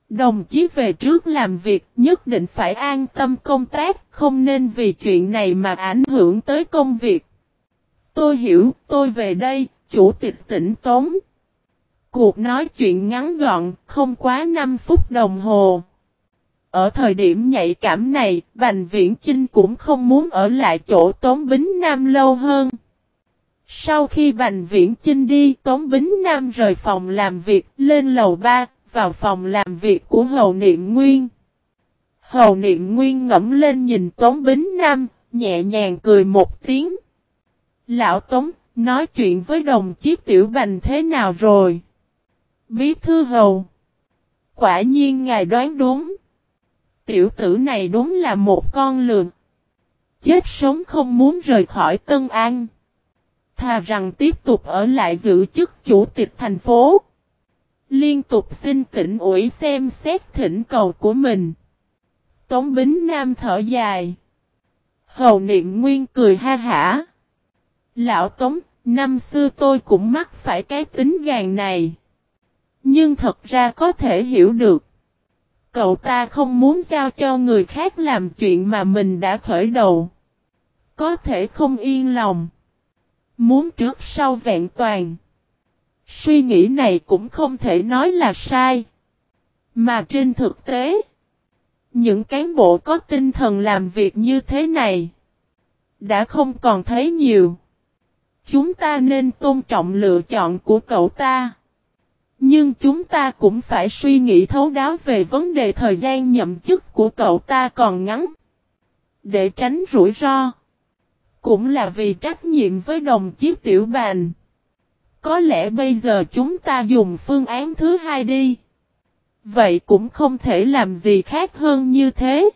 S1: Đồng chí về trước làm việc nhất định phải an tâm công tác, không nên vì chuyện này mà ảnh hưởng tới công việc. Tôi hiểu, tôi về đây, chủ tịch tỉnh Tống. Cuộc nói chuyện ngắn gọn, không quá 5 phút đồng hồ. Ở thời điểm nhạy cảm này, Bành Viễn Chinh cũng không muốn ở lại chỗ Tống Bính Nam lâu hơn. Sau khi Bành Viễn Chinh đi, Tống Bính Nam rời phòng làm việc, lên lầu 3, vào phòng làm việc của Hầu Niệm Nguyên. Hầu Niệm Nguyên ngẫm lên nhìn Tống Bính Nam, nhẹ nhàng cười một tiếng. Lão Tống, nói chuyện với đồng chí Tiểu Bành thế nào rồi? Bí thư Hầu. Quả nhiên ngài đoán đúng. Tiểu tử này đúng là một con lường. Chết sống không muốn rời khỏi Tân An. Thà rằng tiếp tục ở lại giữ chức chủ tịch thành phố. Liên tục xin tỉnh ủy xem xét thỉnh cầu của mình. Tống Bính Nam thở dài. Hầu niệm nguyên cười ha hả. Lão Tống, năm xưa tôi cũng mắc phải cái tính gàn này. Nhưng thật ra có thể hiểu được. Cậu ta không muốn giao cho người khác làm chuyện mà mình đã khởi đầu. Có thể không yên lòng. Muốn trước sau vẹn toàn. Suy nghĩ này cũng không thể nói là sai. Mà trên thực tế, những cán bộ có tinh thần làm việc như thế này đã không còn thấy nhiều. Chúng ta nên tôn trọng lựa chọn của cậu ta. Nhưng chúng ta cũng phải suy nghĩ thấu đáo về vấn đề thời gian nhậm chức của cậu ta còn ngắn. Để tránh rủi ro. Cũng là vì trách nhiệm với đồng chí tiểu bàn. Có lẽ bây giờ chúng ta dùng phương án thứ hai đi. Vậy cũng không thể làm gì khác hơn như thế.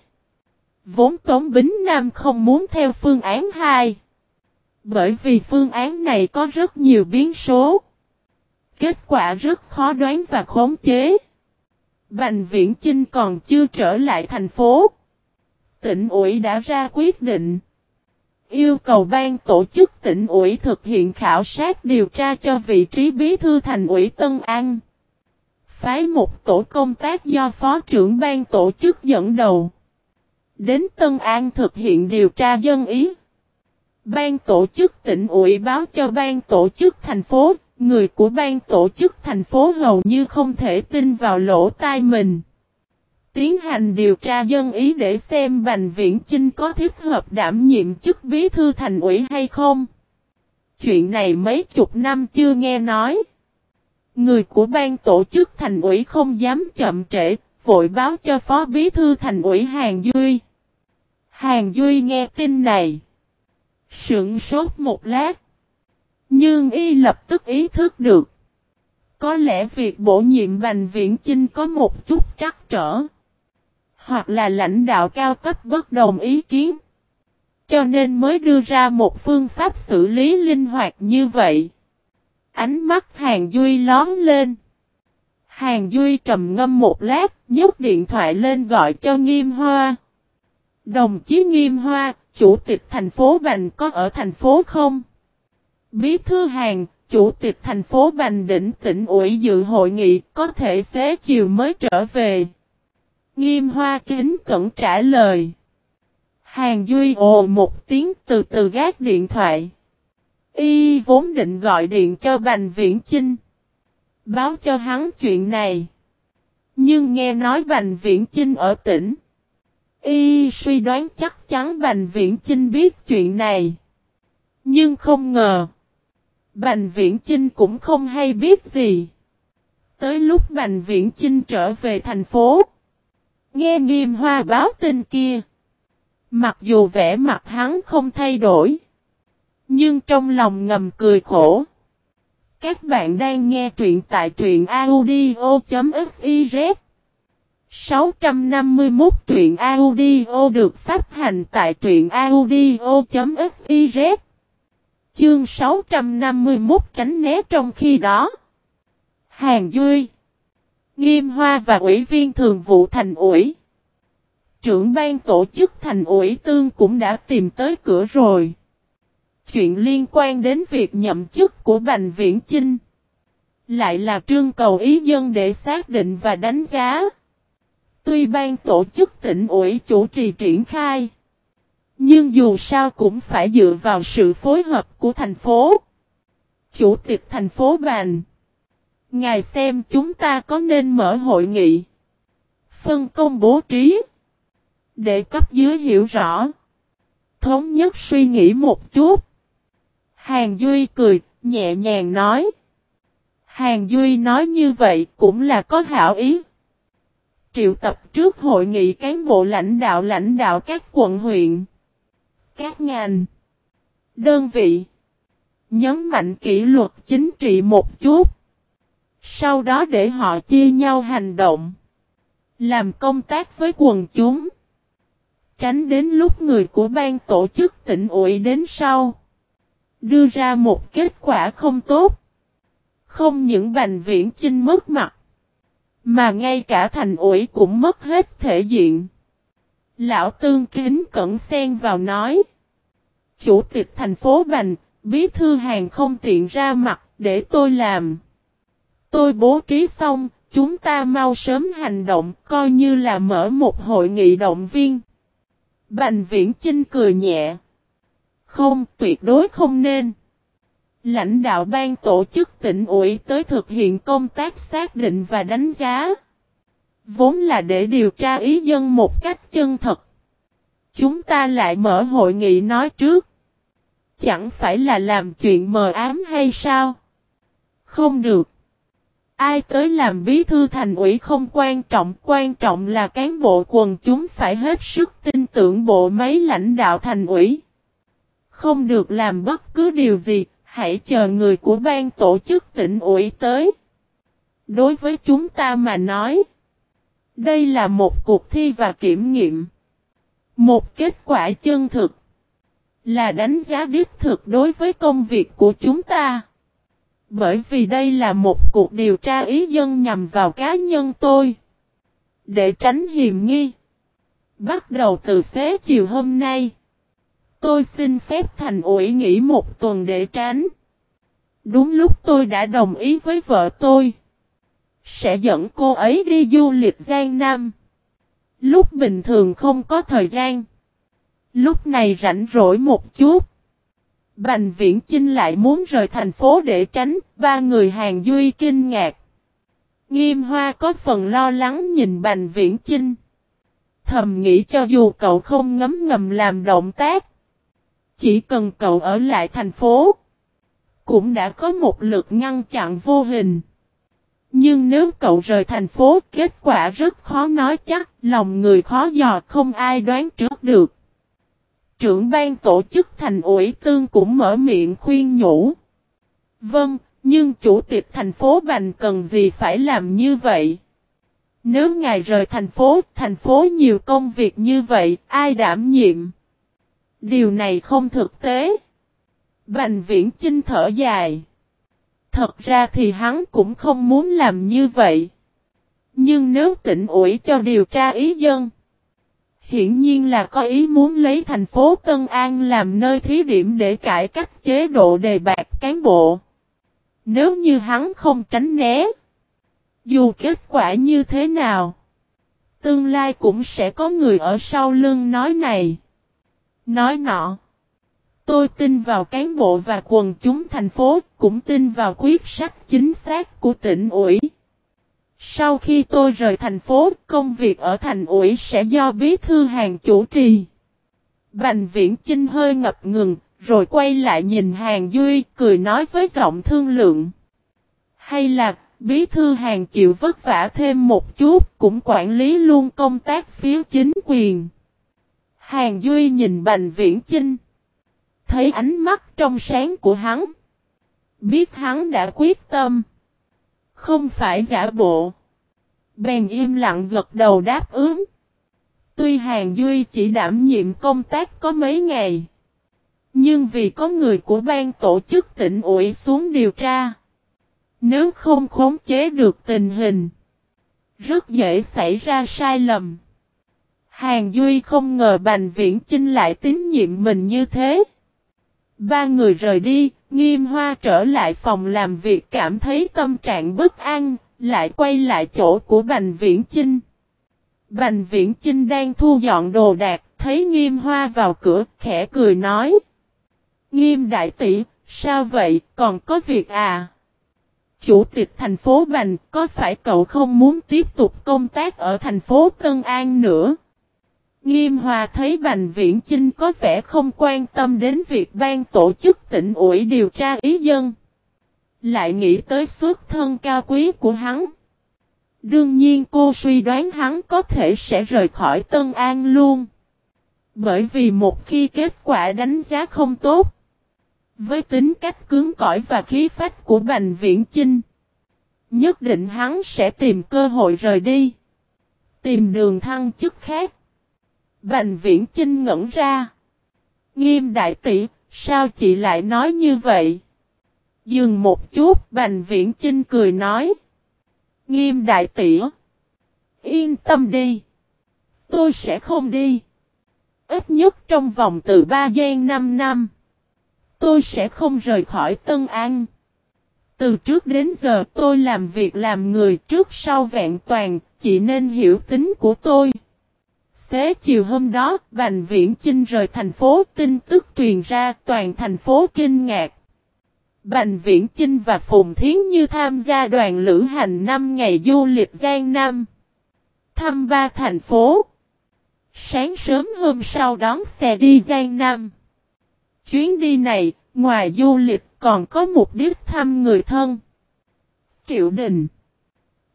S1: Vốn Tống Bính Nam không muốn theo phương án 2. Bởi vì phương án này có rất nhiều biến số. Kết quả rất khó đoán và khống chế. Bành Viễn Chinh còn chưa trở lại thành phố. Tỉnh ủy đã ra quyết định. Yêu cầu ban tổ chức tỉnh ủy thực hiện khảo sát điều tra cho vị trí bí thư thành ủy Tân An. Phái một tổ công tác do phó trưởng ban tổ chức dẫn đầu. Đến Tân An thực hiện điều tra dân ý. Ban tổ chức tỉnh ủy báo cho ban tổ chức thành phố, người của ban tổ chức thành phố hầu như không thể tin vào lỗ tai mình. Tiến hành điều tra dân ý để xem Bành Viễn Chinh có thích hợp đảm nhiệm chức bí thư thành ủy hay không. Chuyện này mấy chục năm chưa nghe nói. Người của ban tổ chức thành ủy không dám chậm trễ, vội báo cho phó bí thư thành ủy Hàng Duy. Hàng Duy nghe tin này. Sững sốt một lát. Nhưng y lập tức ý thức được. Có lẽ việc bổ nhiệm Bành Viễn Chinh có một chút trắc trở. Hoặc là lãnh đạo cao cấp bất đồng ý kiến. Cho nên mới đưa ra một phương pháp xử lý linh hoạt như vậy. Ánh mắt Hàng Duy lón lên. Hàng Duy trầm ngâm một lát, nhấc điện thoại lên gọi cho Nghiêm Hoa. Đồng chí Nghiêm Hoa, chủ tịch thành phố Bành có ở thành phố không? Bí thư Hàng, chủ tịch thành phố Bành Định tỉnh ủy dự hội nghị có thể xế chiều mới trở về. Nghiêm Hoa kính cẩn trả lời. Hàng Duy ồ một tiếng từ từ gác điện thoại. Y vốn định gọi điện cho Bành Viễn Chinh. Báo cho hắn chuyện này. Nhưng nghe nói Bành Viễn Chinh ở tỉnh. Y suy đoán chắc chắn Bành Viễn Chinh biết chuyện này. Nhưng không ngờ. Bành Viễn Chinh cũng không hay biết gì. Tới lúc Bành Viễn Chinh trở về thành phố. Nghe nghiêm hoa báo tin kia. Mặc dù vẻ mặt hắn không thay đổi. Nhưng trong lòng ngầm cười khổ. Các bạn đang nghe truyện tại truyện audio.fiz 651 truyện audio được phát hành tại truyện audio.fiz Chương 651 tránh né trong khi đó. Hàng Duy Nghiêm Hoa và Ủy viên Thường vụ Thành ủy Trưởng ban tổ chức Thành ủy Tương cũng đã tìm tới cửa rồi. Chuyện liên quan đến việc nhậm chức của Bành Viễn Chinh. Lại là trương cầu ý dân để xác định và đánh giá. Tuy ban tổ chức tỉnh ủy chủ trì triển khai. Nhưng dù sao cũng phải dựa vào sự phối hợp của thành phố. Chủ tịch thành phố bàn. Ngài xem chúng ta có nên mở hội nghị. Phân công bố trí. Để cấp dưới hiểu rõ. Thống nhất suy nghĩ một chút. Hàng Duy cười, nhẹ nhàng nói. Hàng Duy nói như vậy cũng là có hảo ý. Triệu tập trước hội nghị cán bộ lãnh đạo lãnh đạo các quận huyện, các ngành, đơn vị. Nhấn mạnh kỷ luật chính trị một chút. Sau đó để họ chia nhau hành động. Làm công tác với quần chúng. Tránh đến lúc người của ban tổ chức tỉnh ủy đến sau. Đưa ra một kết quả không tốt. Không những bành viễn chinh mất mặt. Mà ngay cả thành ủy cũng mất hết thể diện. Lão tương kính cẩn xen vào nói. Chủ tịch thành phố Bành, bí thư hàng không tiện ra mặt để tôi làm. Tôi bố trí xong, chúng ta mau sớm hành động, coi như là mở một hội nghị động viên. Bành viễn Chinh cười nhẹ. Không, tuyệt đối không nên. Lãnh đạo ban tổ chức tỉnh ủy tới thực hiện công tác xác định và đánh giá. Vốn là để điều tra ý dân một cách chân thật. Chúng ta lại mở hội nghị nói trước. Chẳng phải là làm chuyện mờ ám hay sao? Không được. Ai tới làm bí thư thành ủy không quan trọng, quan trọng là cán bộ quần chúng phải hết sức tin tưởng bộ máy lãnh đạo thành ủy. Không được làm bất cứ điều gì, hãy chờ người của ban tổ chức tỉnh ủy tới. Đối với chúng ta mà nói, đây là một cuộc thi và kiểm nghiệm. Một kết quả chân thực là đánh giá đích thực đối với công việc của chúng ta. Bởi vì đây là một cuộc điều tra ý dân nhằm vào cá nhân tôi. Để tránh hiểm nghi. Bắt đầu từ xế chiều hôm nay. Tôi xin phép thành ủy nghỉ một tuần để tránh. Đúng lúc tôi đã đồng ý với vợ tôi. Sẽ dẫn cô ấy đi du lịch Giang Nam. Lúc bình thường không có thời gian. Lúc này rảnh rỗi một chút. Bành viễn Chinh lại muốn rời thành phố để tránh, ba người hàng duy kinh ngạc. Nghiêm hoa có phần lo lắng nhìn bành viễn Chinh. Thầm nghĩ cho dù cậu không ngấm ngầm làm động tác. Chỉ cần cậu ở lại thành phố. Cũng đã có một lực ngăn chặn vô hình. Nhưng nếu cậu rời thành phố, kết quả rất khó nói chắc, lòng người khó dò không ai đoán trước được. Trưởng ban tổ chức thành ủy tương cũng mở miệng khuyên nhủ. Vâng, nhưng chủ tịch thành phố Bành cần gì phải làm như vậy? Nếu ngài rời thành phố, thành phố nhiều công việc như vậy, ai đảm nhiệm? Điều này không thực tế. Bành viễn chinh thở dài. Thật ra thì hắn cũng không muốn làm như vậy. Nhưng nếu tỉnh ủi cho điều tra ý dân. Hiển nhiên là có ý muốn lấy thành phố Tân An làm nơi thí điểm để cải cách chế độ đề bạc cán bộ. Nếu như hắn không tránh né. Dù kết quả như thế nào. Tương lai cũng sẽ có người ở sau lưng nói này. Nói nọ. Tôi tin vào cán bộ và quần chúng thành phố, cũng tin vào quyết sách chính xác của tỉnh ủy. Sau khi tôi rời thành phố, công việc ở thành ủy sẽ do bí thư hàng chủ trì. Bành viễn Chinh hơi ngập ngừng, rồi quay lại nhìn hàng Duy, cười nói với giọng thương lượng. Hay là, bí thư hàng chịu vất vả thêm một chút, cũng quản lý luôn công tác phía chính quyền. Hàng Duy nhìn Bành Viễn Chinh. Thấy ánh mắt trong sáng của hắn. Biết hắn đã quyết tâm. Không phải giả bộ. Bèn im lặng gật đầu đáp ứng. Tuy Hàng Duy chỉ đảm nhiệm công tác có mấy ngày. Nhưng vì có người của ban tổ chức tỉnh ủy xuống điều tra. Nếu không khống chế được tình hình. Rất dễ xảy ra sai lầm. Hàng Duy không ngờ Bành Viễn Chinh lại tín nhiệm mình như thế. Ba người rời đi, nghiêm hoa trở lại phòng làm việc cảm thấy tâm trạng bất an, lại quay lại chỗ của Bành Viễn Chinh. Bành Viễn Chinh đang thu dọn đồ đạc, thấy nghiêm hoa vào cửa, khẽ cười nói. Nghiêm đại tỷ, sao vậy, còn có việc à? Chủ tịch thành phố Bành, có phải cậu không muốn tiếp tục công tác ở thành phố Tân An nữa? Nghiêm Hòa thấy Bành Viễn Chinh có vẻ không quan tâm đến việc ban tổ chức tỉnh ủy điều tra ý dân. Lại nghĩ tới xuất thân cao quý của hắn. Đương nhiên cô suy đoán hắn có thể sẽ rời khỏi Tân An luôn. Bởi vì một khi kết quả đánh giá không tốt. Với tính cách cứng cỏi và khí phách của Bành Viễn Chinh. Nhất định hắn sẽ tìm cơ hội rời đi. Tìm đường thăng chức khác. Bành viễn Trinh ngẩn ra. Nghiêm đại tỷ, sao chị lại nói như vậy? Dừng một chút, bành viễn Trinh cười nói. Nghiêm đại tỷ. Yên tâm đi. Tôi sẽ không đi. Ít nhất trong vòng từ 3 gian 5 năm. Tôi sẽ không rời khỏi Tân An. Từ trước đến giờ tôi làm việc làm người trước sau vẹn toàn, chị nên hiểu tính của tôi. Xế chiều hôm đó, Bành Viễn Chinh rời thành phố, tin tức truyền ra, toàn thành phố kinh ngạc. Bành Viễn Chinh và Phùng Thiến Như tham gia đoàn lữ hành 5 ngày du lịch Giang Nam. Thăm ba thành phố. Sáng sớm hôm sau đón xe đi Giang Nam. Chuyến đi này, ngoài du lịch còn có mục đích thăm người thân. Triệu Đình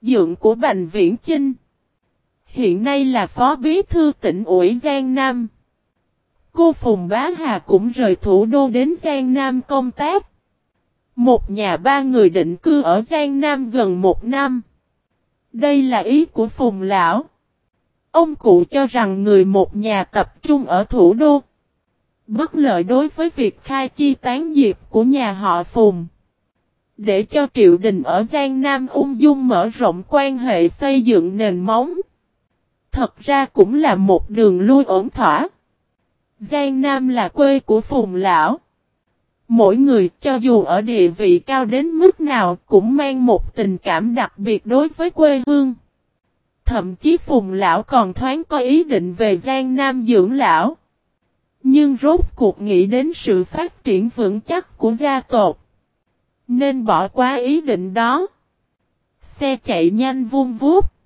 S1: Dượng của Bành Viễn Chinh hiện nay là phó bí thư tỉnh ủy Giang Nam. Cô Phùng Bá Hà cũng rời thủ đô đến Giang Nam công tác. Một nhà ba người định cư ở Giang Nam gần một năm. Đây là ý của Phùng Lão. Ông cụ cho rằng người một nhà tập trung ở thủ đô. Bất lợi đối với việc khai chi tán diệp của nhà họ Phùng. Để cho triệu đình ở Giang Nam ung dung mở rộng quan hệ xây dựng nền móng thật ra cũng là một đường lui ổn thỏa. Giang Nam là quê của Phùng Lão. Mỗi người, cho dù ở địa vị cao đến mức nào, cũng mang một tình cảm đặc biệt đối với quê hương. Thậm chí Phùng Lão còn thoáng có ý định về Giang Nam dưỡng lão. Nhưng rốt cuộc nghĩ đến sự phát triển vững chắc của gia tộc. Nên bỏ qua ý định đó. Xe chạy nhanh vuông vút.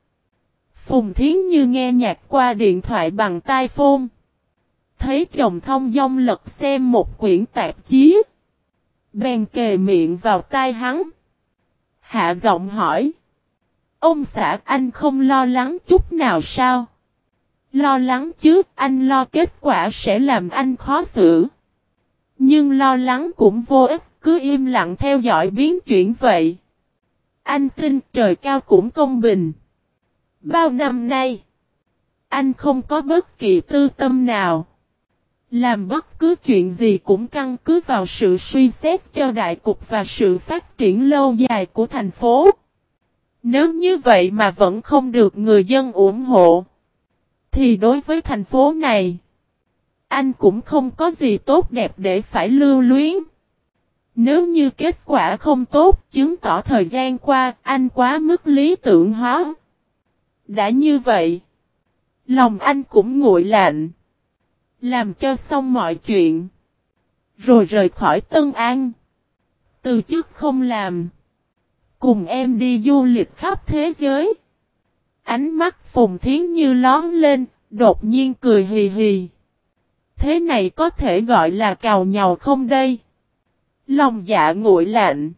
S1: Phùng Thiến Như nghe nhạc qua điện thoại bằng tai phone. Thấy chồng thông dong lật xem một quyển tạp chí. Bèn kề miệng vào tai hắn. Hạ giọng hỏi. Ông xã anh không lo lắng chút nào sao? Lo lắng chứ, anh lo kết quả sẽ làm anh khó xử. Nhưng lo lắng cũng vô ích, cứ im lặng theo dõi biến chuyển vậy. Anh tin trời cao cũng công bình. Bao năm nay, anh không có bất kỳ tư tâm nào. Làm bất cứ chuyện gì cũng căn cứ vào sự suy xét cho đại cục và sự phát triển lâu dài của thành phố. Nếu như vậy mà vẫn không được người dân ủng hộ, thì đối với thành phố này, anh cũng không có gì tốt đẹp để phải lưu luyến. Nếu như kết quả không tốt, chứng tỏ thời gian qua anh quá mức lý tưởng hóa. Đã như vậy, lòng anh cũng nguội lạnh. Làm cho xong mọi chuyện. Rồi rời khỏi Tân An. Từ chức không làm. Cùng em đi du lịch khắp thế giới. Ánh mắt Phùng Thiến Như lón lên, đột nhiên cười hì hì. Thế này có thể gọi là cào nhào không đây? Lòng dạ nguội lạnh.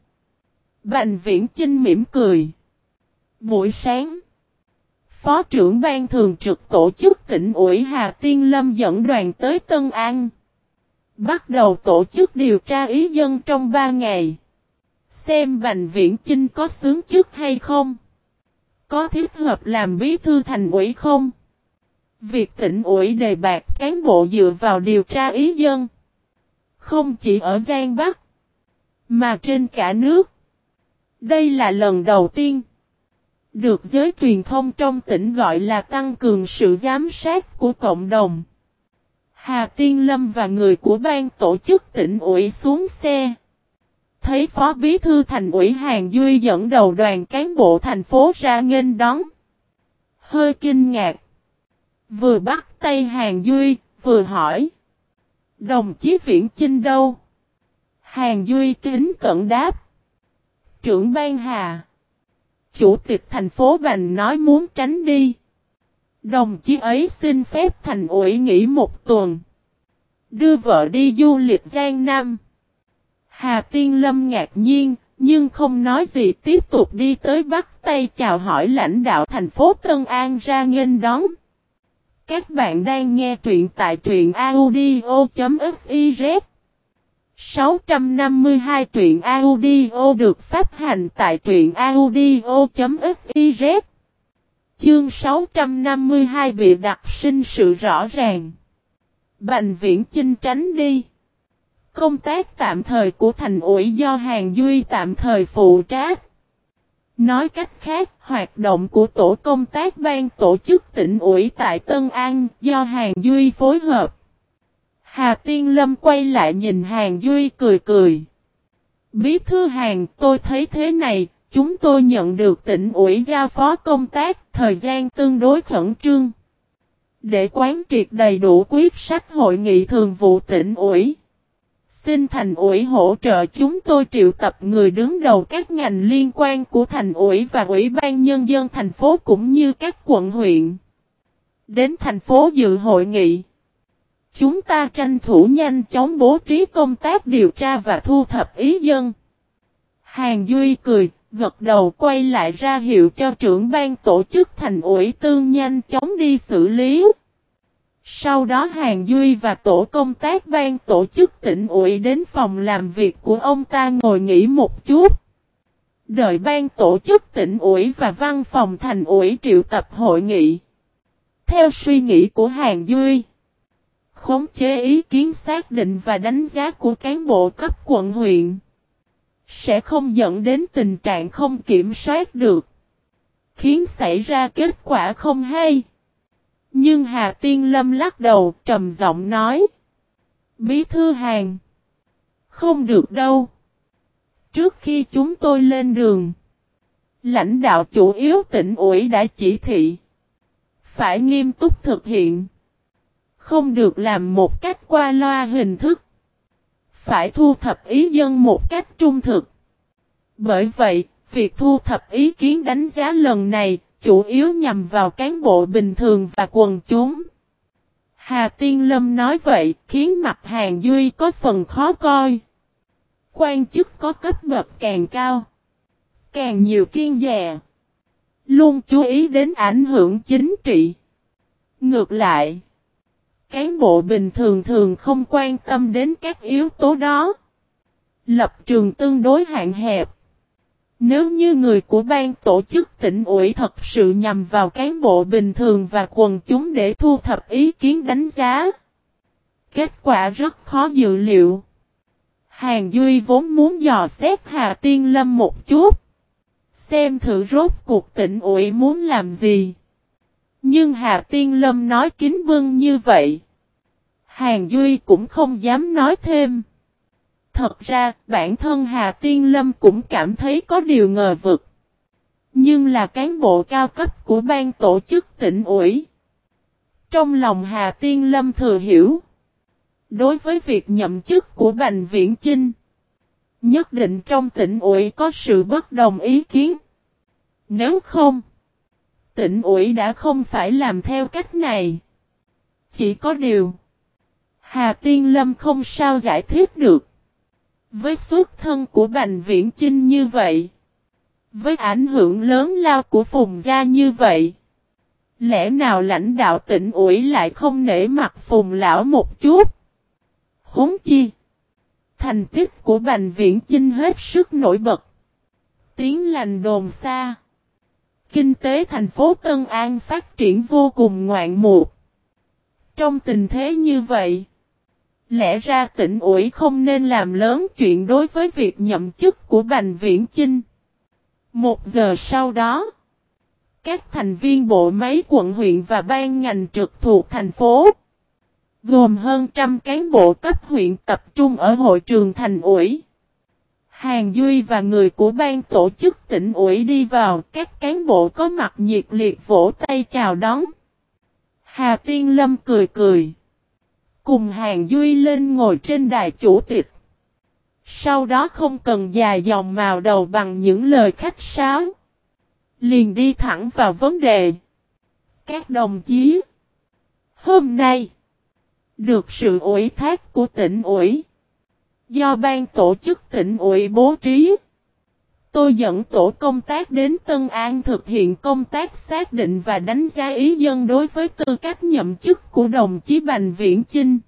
S1: Bành viễn Trinh mỉm cười. Buổi sáng. Phó trưởng ban thường trực tổ chức tỉnh ủy Hà Tiên Lâm dẫn đoàn tới Tân An. Bắt đầu tổ chức điều tra ý dân trong 3 ngày. Xem Bành Viễn Chinh có xướng chức hay không? Có thích hợp làm bí thư thành ủy không? Việc tỉnh ủy đề bạc cán bộ dựa vào điều tra ý dân. Không chỉ ở Giang Bắc, mà trên cả nước. Đây là lần đầu tiên. Được giới truyền thông trong tỉnh gọi là tăng cường sự giám sát của cộng đồng. Hà Tiên Lâm và người của ban tổ chức tỉnh ủy xuống xe. Thấy Phó Bí Thư Thành ủy Hàng Duy dẫn đầu đoàn cán bộ thành phố ra nghênh đón. Hơi kinh ngạc. Vừa bắt tay Hàng Duy, vừa hỏi. Đồng chí Viễn Chinh đâu? Hàng Duy kính cận đáp. Trưởng ban Hà. Chủ tịch thành phố Bành nói muốn tránh đi. Đồng chí ấy xin phép thành ủy nghỉ một tuần. Đưa vợ đi du lịch Giang Nam. Hà Tiên Lâm ngạc nhiên, nhưng không nói gì tiếp tục đi tới bắt tay chào hỏi lãnh đạo thành phố Tân An ra nghênh đón. Các bạn đang nghe truyện tại truyện audio.fif 652 truyện audio được phát hành tại truyện audio.fiz Chương 652 bị đặt sinh sự rõ ràng. Bành viễn chinh tránh đi. Công tác tạm thời của thành ủy do Hàng Duy tạm thời phụ trách. Nói cách khác, hoạt động của tổ công tác ban tổ chức tỉnh ủy tại Tân An do Hàng Duy phối hợp. Hà Tiên Lâm quay lại nhìn Hàng Duy cười cười. Bí thư Hàng, tôi thấy thế này, chúng tôi nhận được tỉnh ủy giao phó công tác, thời gian tương đối khẩn trương. Để quán triệt đầy đủ quyết sách hội nghị thường vụ tỉnh ủy. Xin thành ủy hỗ trợ chúng tôi triệu tập người đứng đầu các ngành liên quan của thành ủy và ủy ban nhân dân thành phố cũng như các quận huyện. Đến thành phố dự hội nghị. Chúng ta tranh thủ nhanh chóng bố trí công tác điều tra và thu thập ý dân. Hàng Duy cười, gật đầu quay lại ra hiệu cho trưởng ban tổ chức thành ủy tương nhanh chóng đi xử lý. Sau đó Hàng Duy và tổ công tác ban tổ chức tỉnh ủy đến phòng làm việc của ông ta ngồi nghỉ một chút. Đợi ban tổ chức tỉnh ủy và văn phòng thành ủy triệu tập hội nghị. Theo suy nghĩ của Hàng Duy, khống chế ý kiến xác định và đánh giá của cán bộ cấp quận huyện, sẽ không dẫn đến tình trạng không kiểm soát được, khiến xảy ra kết quả không hay. Nhưng Hà Tiên Lâm lắc đầu trầm giọng nói. Bí thư hàng. Không được đâu. Trước khi chúng tôi lên đường. Lãnh đạo chủ yếu tỉnh ủy đã chỉ thị. Phải nghiêm túc thực hiện. Không được làm một cách qua loa hình thức. Phải thu thập ý dân một cách trung thực. Bởi vậy, việc thu thập ý kiến đánh giá lần này, chủ yếu nhằm vào cán bộ bình thường và quần chúng. Hà Tiên Lâm nói vậy, khiến mặt Hàng Duy có phần khó coi. Quan chức có cấp bậc càng cao, càng nhiều kiên dè. Luôn chú ý đến ảnh hưởng chính trị. Ngược lại, cán bộ bình thường thường không quan tâm đến các yếu tố đó. Lập trường tương đối hạn hẹp. Nếu như người của ban tổ chức tỉnh ủy thật sự nhằm vào cán bộ bình thường và quần chúng để thu thập ý kiến đánh giá, kết quả rất khó dự liệu. Hàng Duy vốn muốn dò xét Hà Tiên Lâm một chút, xem thử rốt cuộc tỉnh ủy muốn làm gì. Nhưng Hà Tiên Lâm nói kín bưng như vậy. Hàng Duy cũng không dám nói thêm. Thật ra, bản thân Hà Tiên Lâm cũng cảm thấy có điều ngờ vực. Nhưng là cán bộ cao cấp của ban tổ chức tỉnh ủy. Trong lòng Hà Tiên Lâm thừa hiểu. Đối với việc nhậm chức của Bành Viễn Chinh, nhất định trong tỉnh ủy có sự bất đồng ý kiến. Nếu không, tỉnh ủy đã không phải làm theo cách này. Chỉ có điều, Hà Tiên Lâm không sao giải thích được. Với xuất thân của Bành Viễn Chinh như vậy, với ảnh hưởng lớn lao của Phùng Gia như vậy, lẽ nào lãnh đạo tỉnh ủy lại không nể mặt Phùng Lão một chút? Huống chi, thành tích của Bành Viễn Chinh hết sức nổi bật. Tiếng lành đồn xa. Kinh tế thành phố Tân An phát triển vô cùng ngoạn mục. Trong tình thế như vậy, Lẽ ra tỉnh ủy không nên làm lớn chuyện đối với việc nhậm chức của Bành Viễn Chinh. Một giờ sau đó, các thành viên bộ máy quận huyện và ban ngành trực thuộc thành phố, gồm hơn trăm cán bộ cấp huyện tập trung ở hội trường thành ủy. Hàng Duy và người của ban tổ chức tỉnh ủy đi vào, các cán bộ có mặt nhiệt liệt vỗ tay chào đón. Hà Tiên Lâm cười cười. Cùng Hàng Duy lên ngồi trên đài chủ tịch. Sau đó không cần dài dòng màu đầu bằng những lời khách sáo. Liền đi thẳng vào vấn đề. Các đồng chí. Hôm nay. Được sự ủy thác của tỉnh ủy. Do ban tổ chức tỉnh ủy bố trí. Tôi dẫn tổ công tác đến Tân An thực hiện công tác xác định và đánh giá ý dân đối với tư cách nhậm chức của đồng chí Bành Viễn Chinh.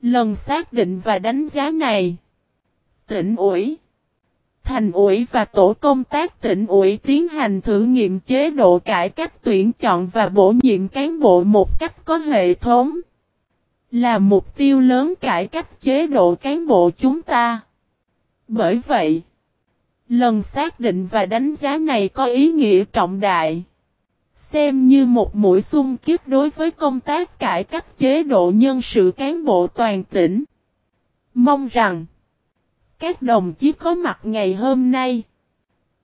S1: Lần xác định và đánh giá này, tỉnh ủy, thành ủy và tổ công tác tỉnh ủy tiến hành thử nghiệm chế độ cải cách tuyển chọn và bổ nhiệm cán bộ một cách có hệ thống. Là mục tiêu lớn cải cách chế độ cán bộ chúng ta. Bởi vậy, Lần xác định và đánh giá này có ý nghĩa trọng đại. Xem như một mũi xung kích đối với công tác cải cách chế độ nhân sự cán bộ toàn tỉnh. Mong rằng các đồng chí có mặt ngày hôm nay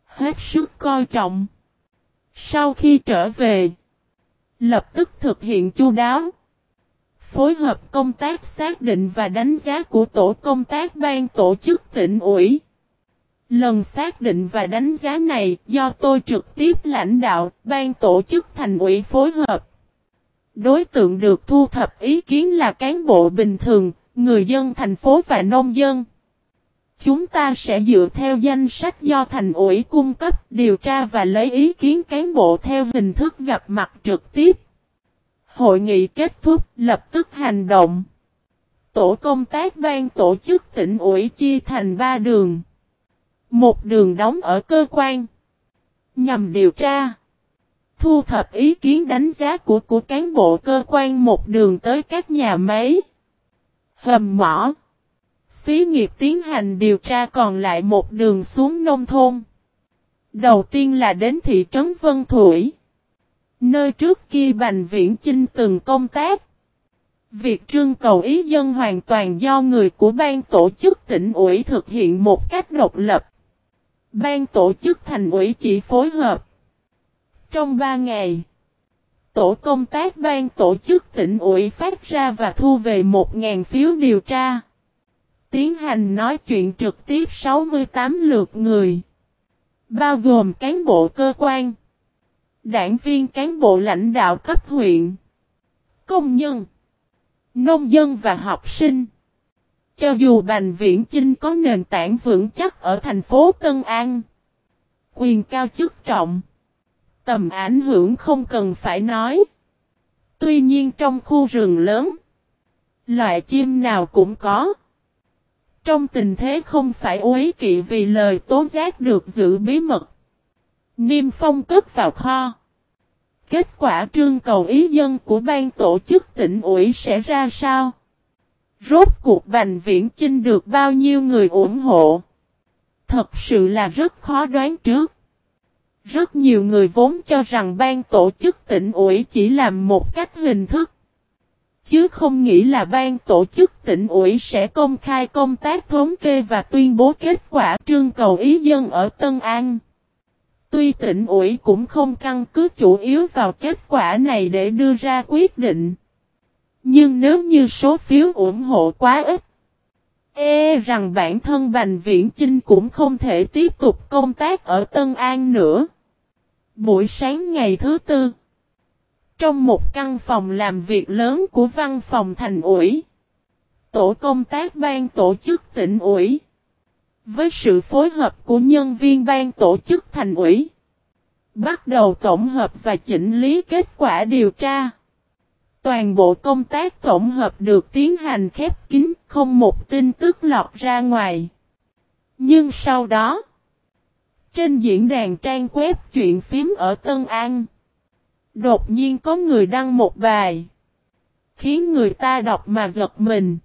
S1: hết sức coi trọng. Sau khi trở về, lập tức thực hiện chu đáo. Phối hợp công tác xác định và đánh giá của tổ công tác ban tổ chức tỉnh ủy. Lần xác định và đánh giá này do tôi trực tiếp lãnh đạo, ban tổ chức thành ủy phối hợp. Đối tượng được thu thập ý kiến là cán bộ bình thường, người dân thành phố và nông dân. Chúng ta sẽ dựa theo danh sách do thành ủy cung cấp điều tra và lấy ý kiến cán bộ theo hình thức gặp mặt trực tiếp. Hội nghị kết thúc, lập tức hành động. Tổ công tác ban tổ chức tỉnh ủy chia thành ba đường. Một đường đóng ở cơ quan. Nhằm điều tra. Thu thập ý kiến đánh giá của của cán bộ cơ quan một đường tới các nhà máy. Hầm mỏ. Xí nghiệp tiến hành điều tra còn lại một đường xuống nông thôn. Đầu tiên là đến thị trấn Vân Thủy. Nơi trước kia Bành Viễn Chinh từng công tác. Việc trưng cầu ý dân hoàn toàn do người của ban tổ chức tỉnh ủy thực hiện một cách độc lập. Ban tổ chức thành ủy chỉ phối hợp. Trong 3 ngày, tổ công tác ban tổ chức tỉnh ủy phát ra và thu về 1.000 phiếu điều tra. Tiến hành nói chuyện trực tiếp 68 lượt người. Bao gồm cán bộ cơ quan, đảng viên cán bộ lãnh đạo cấp huyện, công nhân, nông dân và học sinh. Cho dù Bành Viễn Chinh có nền tảng vững chắc ở thành phố Tân An, quyền cao chức trọng, tầm ảnh hưởng không cần phải nói. Tuy nhiên trong khu rừng lớn, loại chim nào cũng có. Trong tình thế không phải uế kỵ vì lời tố giác được giữ bí mật. Niêm phong cất vào kho. Kết quả trương cầu ý dân của ban tổ chức tỉnh ủy sẽ ra sao? Rốt cuộc Bành Viễn Chinh được bao nhiêu người ủng hộ? Thật sự là rất khó đoán trước. Rất nhiều người vốn cho rằng ban tổ chức tỉnh ủy chỉ làm một cách hình thức. Chứ không nghĩ là ban tổ chức tỉnh ủy sẽ công khai công tác thống kê và tuyên bố kết quả trương cầu ý dân ở Tân An. Tuy tỉnh ủy cũng không căn cứ chủ yếu vào kết quả này để đưa ra quyết định. Nhưng nếu như số phiếu ủng hộ quá ít, e rằng bản thân Bành Viễn Chinh cũng không thể tiếp tục công tác ở Tân An nữa. Buổi sáng ngày thứ tư, trong một căn phòng làm việc lớn của văn phòng thành ủy, tổ công tác ban tổ chức tỉnh ủy, với sự phối hợp của nhân viên ban tổ chức thành ủy, bắt đầu tổng hợp và chỉnh lý kết quả điều tra. Toàn bộ công tác tổng hợp được tiến hành khép kín, không một tin tức lọt ra ngoài. Nhưng sau đó, trên diễn đàn trang web chuyện phím ở Tân An, đột nhiên có người đăng một bài, khiến người ta đọc mà giật mình.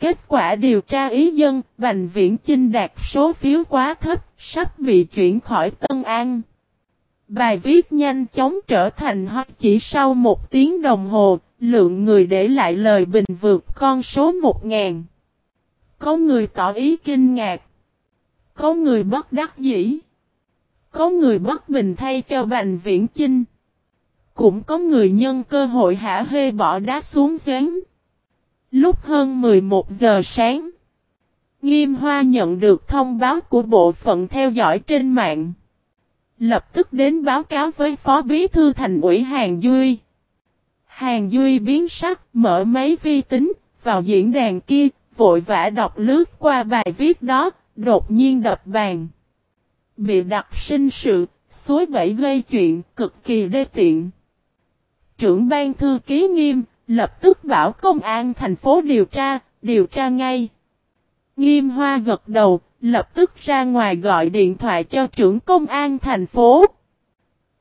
S1: Kết quả điều tra ý dân, Bành Viễn Chinh đạt số phiếu quá thấp, sắp bị chuyển khỏi Tân An. Bài viết nhanh chóng trở thành hot chỉ sau một tiếng đồng hồ, lượng người để lại lời bình vượt con số 1.000. Có người tỏ ý kinh ngạc. Có người bất đắc dĩ. Có người bất bình thay cho Bành Viễn Chinh. Cũng có người nhân cơ hội hả hê bỏ đá xuống giếng. Lúc hơn 11 giờ sáng, Nghiêm Hoa nhận được thông báo của bộ phận theo dõi trên mạng. Lập tức đến báo cáo với Phó Bí Thư Thành ủy Hàng Duy. Hàng Duy biến sắc, mở máy vi tính, vào diễn đàn kia, vội vã đọc lướt qua bài viết đó, đột nhiên đập bàn. Bị đặt sinh sự, suối bẫy gây chuyện, cực kỳ đê tiện. Trưởng ban thư ký nghiêm, lập tức bảo công an thành phố điều tra, điều tra ngay. Nghiêm hoa gật đầu, lập tức ra ngoài gọi điện thoại cho trưởng công an thành phố.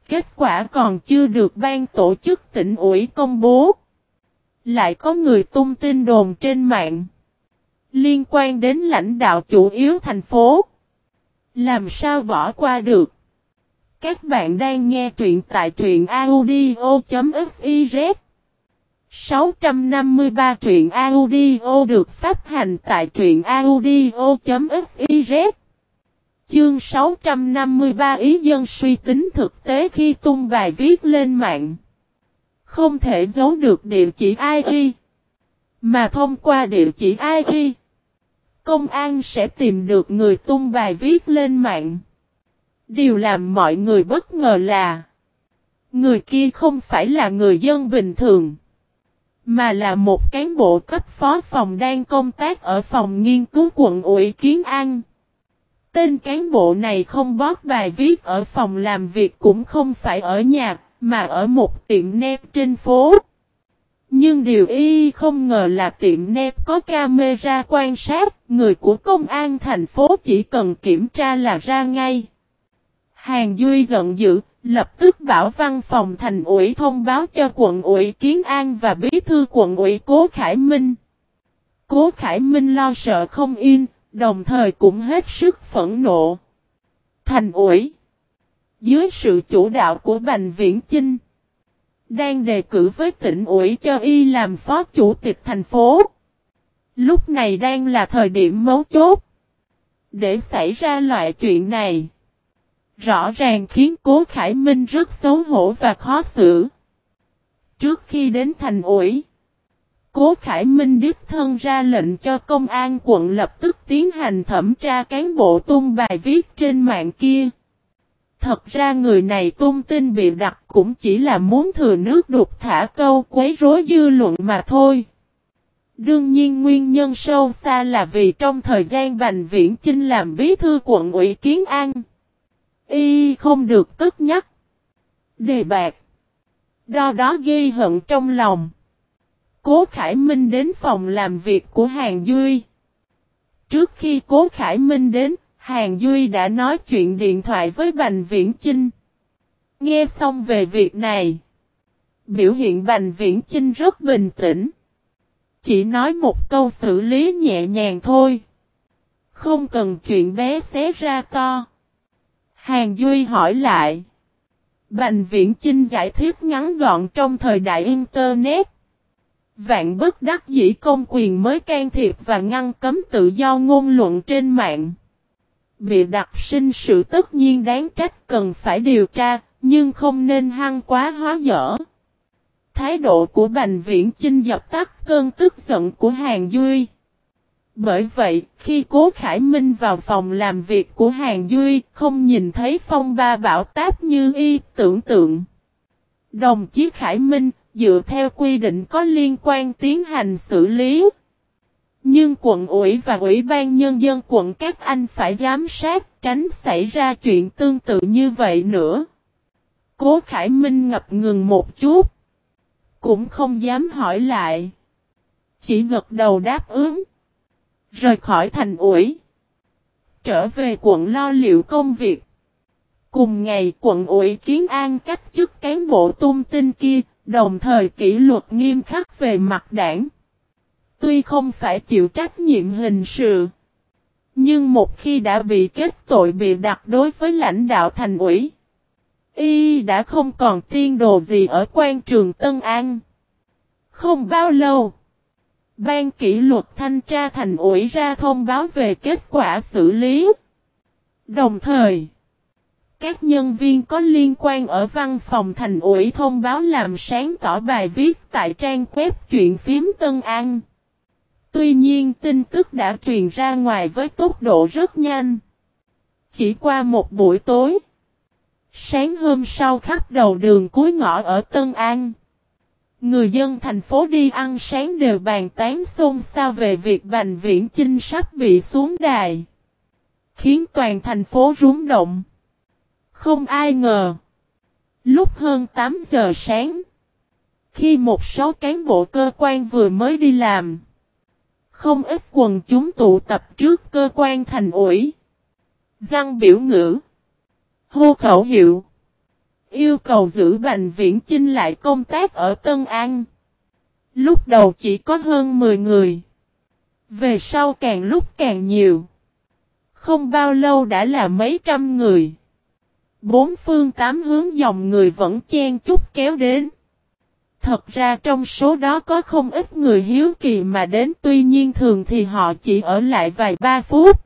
S1: Kết quả còn chưa được ban tổ chức tỉnh ủy công bố. Lại có người tung tin đồn trên mạng. Liên quan đến lãnh đạo chủ yếu thành phố. Làm sao bỏ qua được? Các bạn đang nghe truyện tại truyện audio.fif 653 truyện audio được phát hành tại truyện audio.fiz Chương 653 ý dân suy tính thực tế khi tung bài viết lên mạng. Không thể giấu được địa chỉ IP. Mà thông qua địa chỉ IP. Công an sẽ tìm được người tung bài viết lên mạng. Điều làm mọi người bất ngờ là, Người kia không phải là người dân bình thường mà là một cán bộ cấp phó phòng đang công tác ở phòng nghiên cứu quận ủy Kiến An Tên cán bộ này không bót bài viết ở phòng làm việc cũng không phải ở nhà Mà ở một tiệm nếp trên phố nhưng điều y không ngờ là tiệm nếp có camera quan sát, người của công an thành phố chỉ cần kiểm tra là ra ngay. Hàng Duy giận dữ, lập tức bảo văn phòng thành ủy thông báo cho quận ủy Kiến An và bí thư quận ủy Cố Khải Minh. Cố Khải Minh lo sợ không yên, đồng thời cũng hết sức phẫn nộ. Thành ủy Dưới sự chủ đạo của Bành Viễn Chinh, Đang đề cử với tỉnh ủy cho y làm phó chủ tịch thành phố. Lúc này đang là thời điểm mấu chốt. Để xảy ra loại chuyện này. Rõ ràng khiến Cố Khải Minh rất xấu hổ và khó xử. Trước khi đến thành ủi, Cố Khải Minh đích thân ra lệnh cho công an quận lập tức tiến hành thẩm tra cán bộ tung bài viết trên mạng kia. Thật ra người này tung tin bị đặt cũng chỉ là muốn thừa nước đục thả câu quấy rối dư luận mà thôi. Đương nhiên nguyên nhân sâu xa là vì trong thời gian Bành Viễn Chinh làm bí thư quận ủy Kiến An. Y không được cất nhắc. Đề bạc. Đo đó ghi hận trong lòng. Cố Khải Minh đến phòng làm việc của Hàng Duy. Trước khi Cố Khải Minh đến, Hàng Duy đã nói chuyện điện thoại với Bành Viễn Chinh. Nghe xong về việc này. Biểu hiện Bành Viễn Chinh rất bình tĩnh. Chỉ nói một câu xử lý nhẹ nhàng thôi. Không cần chuyện bé xé ra to. Hàng Duy hỏi lại. Bành Viễn Chinh giải thích ngắn gọn trong thời đại Internet. Vạn bất đắc dĩ công quyền mới can thiệp và ngăn cấm tự do ngôn luận trên mạng. Bị đặt sinh sự tất nhiên đáng trách cần phải điều tra, nhưng không nên hăng quá hóa dở. Thái độ của Bành Viễn Chinh dập tắt cơn tức giận của Hàng Duy. Bởi vậy, khi Cố Khải Minh vào phòng làm việc của Hàng Duy, không nhìn thấy phong ba bảo táp như y tưởng tượng. Đồng chí Khải Minh, dựa theo quy định có liên quan tiến hành xử lý. Nhưng quận ủy và ủy ban nhân dân quận các anh phải giám sát tránh xảy ra chuyện tương tự như vậy nữa. Cố Khải Minh ngập ngừng một chút. Cũng không dám hỏi lại. Chỉ gật đầu đáp ứng. Rời khỏi thành ủi. Trở về quận lo liệu công việc. Cùng ngày quận ủy kiến an cách chức cán bộ tung tin kia, đồng thời kỷ luật nghiêm khắc về mặt đảng. Tuy không phải chịu trách nhiệm hình sự, nhưng một khi đã bị kết tội bị đặt đối với lãnh đạo thành ủy, y đã không còn tiên đồ gì ở quan trường Tân An. Không bao lâu, Ban kỷ luật thanh tra thành ủy ra thông báo về kết quả xử lý. Đồng thời, các nhân viên có liên quan ở văn phòng thành ủy thông báo làm sáng tỏ bài viết tại trang web chuyện phím Tân An. Tuy nhiên tin tức đã truyền ra ngoài với tốc độ rất nhanh. Chỉ qua một buổi tối. Sáng hôm sau khắp đầu đường cuối ngõ ở Tân An. Người dân thành phố đi ăn sáng đều bàn tán xôn xao về việc Bành Viễn Chinh sắp bị xuống đài. Khiến toàn thành phố rúng động. Không ai ngờ. Lúc hơn 8 giờ sáng. Khi một số cán bộ cơ quan vừa mới đi làm. Không ít quần chúng tụ tập trước cơ quan thành ủy. Giăng biểu ngữ. Hô khẩu hiệu yêu cầu giữ Bành Viễn Chinh lại công tác ở Tân An. Lúc đầu chỉ có hơn 10 người. Về sau càng lúc càng nhiều. Không bao lâu đã là mấy trăm người. Bốn phương tám hướng dòng người vẫn chen chút kéo đến. Thật ra trong số đó có không ít người hiếu kỳ mà đến, tuy nhiên thường thì họ chỉ ở lại vài ba phút.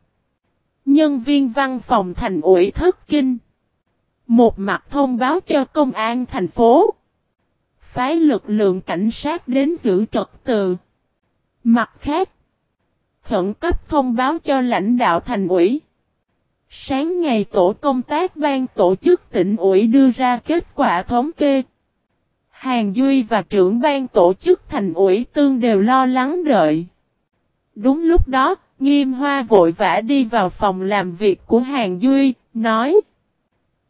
S1: Nhân viên văn phòng thành ủy thất kinh. Một mặt thông báo cho công an thành phố. Phái lực lượng cảnh sát đến giữ trật tự. Mặt khác. Khẩn cấp thông báo cho lãnh đạo thành ủy. Sáng ngày tổ công tác ban tổ chức tỉnh ủy đưa ra kết quả thống kê. Hàng Duy và trưởng ban tổ chức thành ủy tương đều lo lắng đợi. Đúng lúc đó, Nghiêm Hoa vội vã đi vào phòng làm việc của Hàng Duy, nói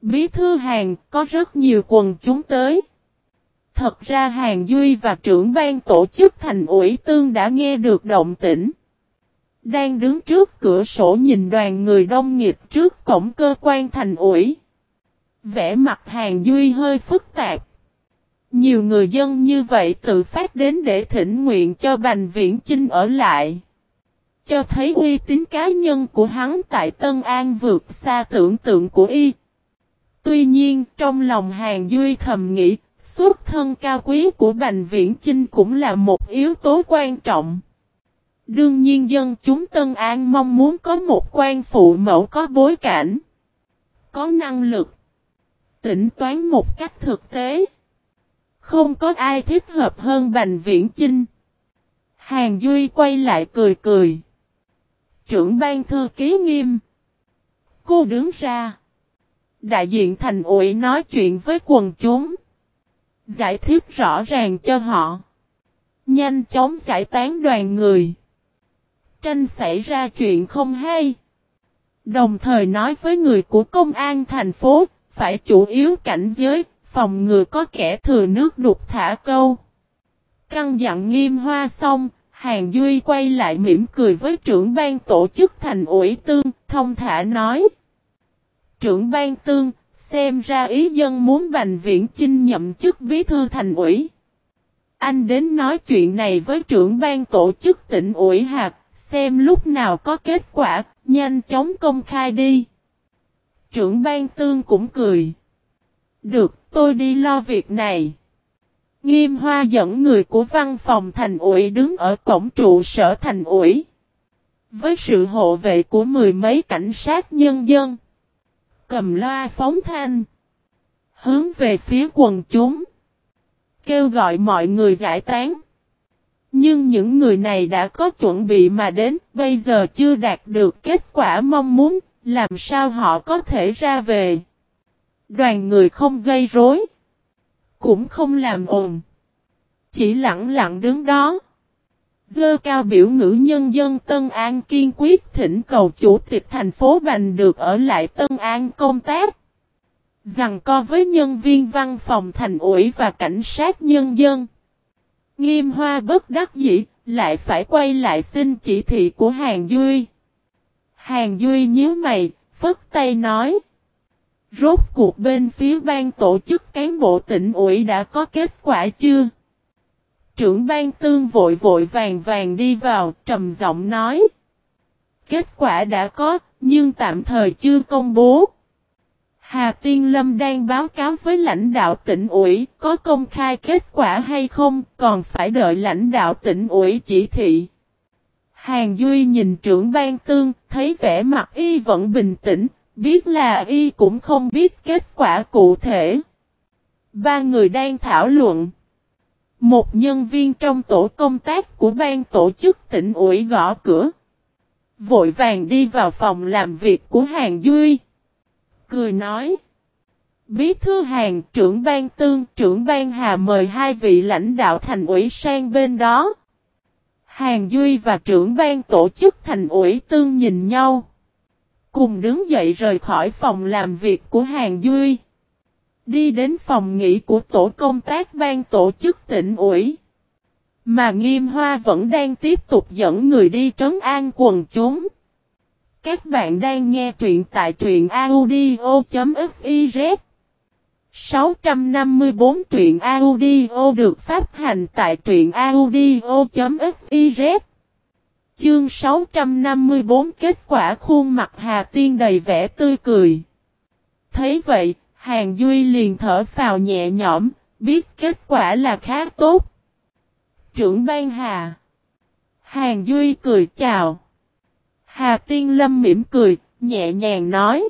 S1: Bí thư hàng có rất nhiều quần chúng tới. Thật ra Hàng Duy và trưởng ban tổ chức thành ủy tương đã nghe được động tĩnh. Đang đứng trước cửa sổ nhìn đoàn người đông nghịch trước cổng cơ quan thành ủy. Vẽ mặt Hàng Duy hơi phức tạp. Nhiều người dân như vậy tự phát đến để thỉnh nguyện cho Bành Viễn Chinh ở lại. Cho thấy uy tín cá nhân của hắn tại Tân An vượt xa tưởng tượng của y. Tuy nhiên, trong lòng Hàng Duy thầm nghĩ, Xuất thân cao quý của Bành Viễn Chinh cũng là một yếu tố quan trọng. Đương nhiên dân chúng Tân An mong muốn có một quan phụ mẫu có bối cảnh, có năng lực, tính toán một cách thực tế. Không có ai thích hợp hơn Bành Viễn Chinh. Hàng Duy quay lại cười cười. Trưởng ban thư ký nghiêm. Cô đứng ra. Đại diện thành ủy nói chuyện với quần chúng. Giải thích rõ ràng cho họ. Nhanh chóng giải tán đoàn người. Tranh xảy ra chuyện không hay. Đồng thời nói với người của công an thành phố, phải chủ yếu cảnh giới, phòng ngừa có kẻ thừa nước đục thả câu. Căng dặn nghiêm hoa xong, Hàng Duy quay lại mỉm cười với trưởng ban tổ chức thành ủy tương, thông thả nói. Trưởng ban tương, xem ra ý dân muốn Bành Viễn Chinh nhậm chức bí thư thành ủy. Anh đến nói chuyện này với trưởng ban tổ chức tỉnh ủy hạt, xem lúc nào có kết quả, nhanh chóng công khai đi. Trưởng ban tương cũng cười. Được, tôi đi lo việc này. Nghiêm Hoa dẫn người của văn phòng thành ủy đứng ở cổng trụ sở thành ủy. Với sự hộ vệ của mười mấy cảnh sát nhân dân. Cầm loa phóng thanh. Hướng về phía quần chúng. Kêu gọi mọi người giải tán. Nhưng những người này đã có chuẩn bị mà đến, bây giờ chưa đạt được kết quả mong muốn, làm sao họ có thể ra về. Đoàn người không gây rối, cũng không làm ồn, chỉ lặng lặng đứng đó. Dơ cao biểu ngữ nhân dân Tân An kiên quyết thỉnh cầu chủ tịch thành phố Bành được ở lại Tân An công tác. Rằng co với nhân viên văn phòng thành ủy và cảnh sát nhân dân. Nghiêm hoa bất đắc dĩ, lại phải quay lại xin chỉ thị của Hàng Duy. Hàng Duy nhíu mày, phất tay nói. Rốt cuộc bên phía ban tổ chức cán bộ tỉnh ủy đã có kết quả chưa? Trưởng ban tương vội vội vàng vàng đi vào, trầm giọng nói. Kết quả đã có, nhưng tạm thời chưa công bố. Hà Tiên Lâm đang báo cáo với lãnh đạo tỉnh ủy, có công khai kết quả hay không, còn phải đợi lãnh đạo tỉnh ủy chỉ thị. Hàng Duy nhìn trưởng ban tương, thấy vẻ mặt y vẫn bình tĩnh, biết là y cũng không biết kết quả cụ thể. Ba người đang thảo luận. Một nhân viên trong tổ công tác của ban tổ chức tỉnh ủy gõ cửa. Vội vàng đi vào phòng làm việc của Hàng Duy. Cười nói. Bí thư hàng, trưởng ban tương, trưởng ban hà mời hai vị lãnh đạo thành ủy sang bên đó. Hàng Duy và trưởng ban tổ chức thành ủy tương nhìn nhau. Cùng đứng dậy rời khỏi phòng làm việc của Hàng Duy. Đi đến phòng nghỉ của tổ công tác ban tổ chức tỉnh ủy. Mà Nghiêm Hoa vẫn đang tiếp tục dẫn người đi trấn an quần chúng. Các bạn đang nghe truyện tại truyện audio.fiz 654 truyện audio được phát hành tại truyện audio.fiz Chương 654 kết quả khuôn mặt Hà Tiên đầy vẻ tươi cười. Thấy vậy, Hàng Duy liền thở phào nhẹ nhõm, biết kết quả là khá tốt. Trưởng ban Hà Hàng Duy cười chào. Hà Tiên Lâm mỉm cười, nhẹ nhàng nói.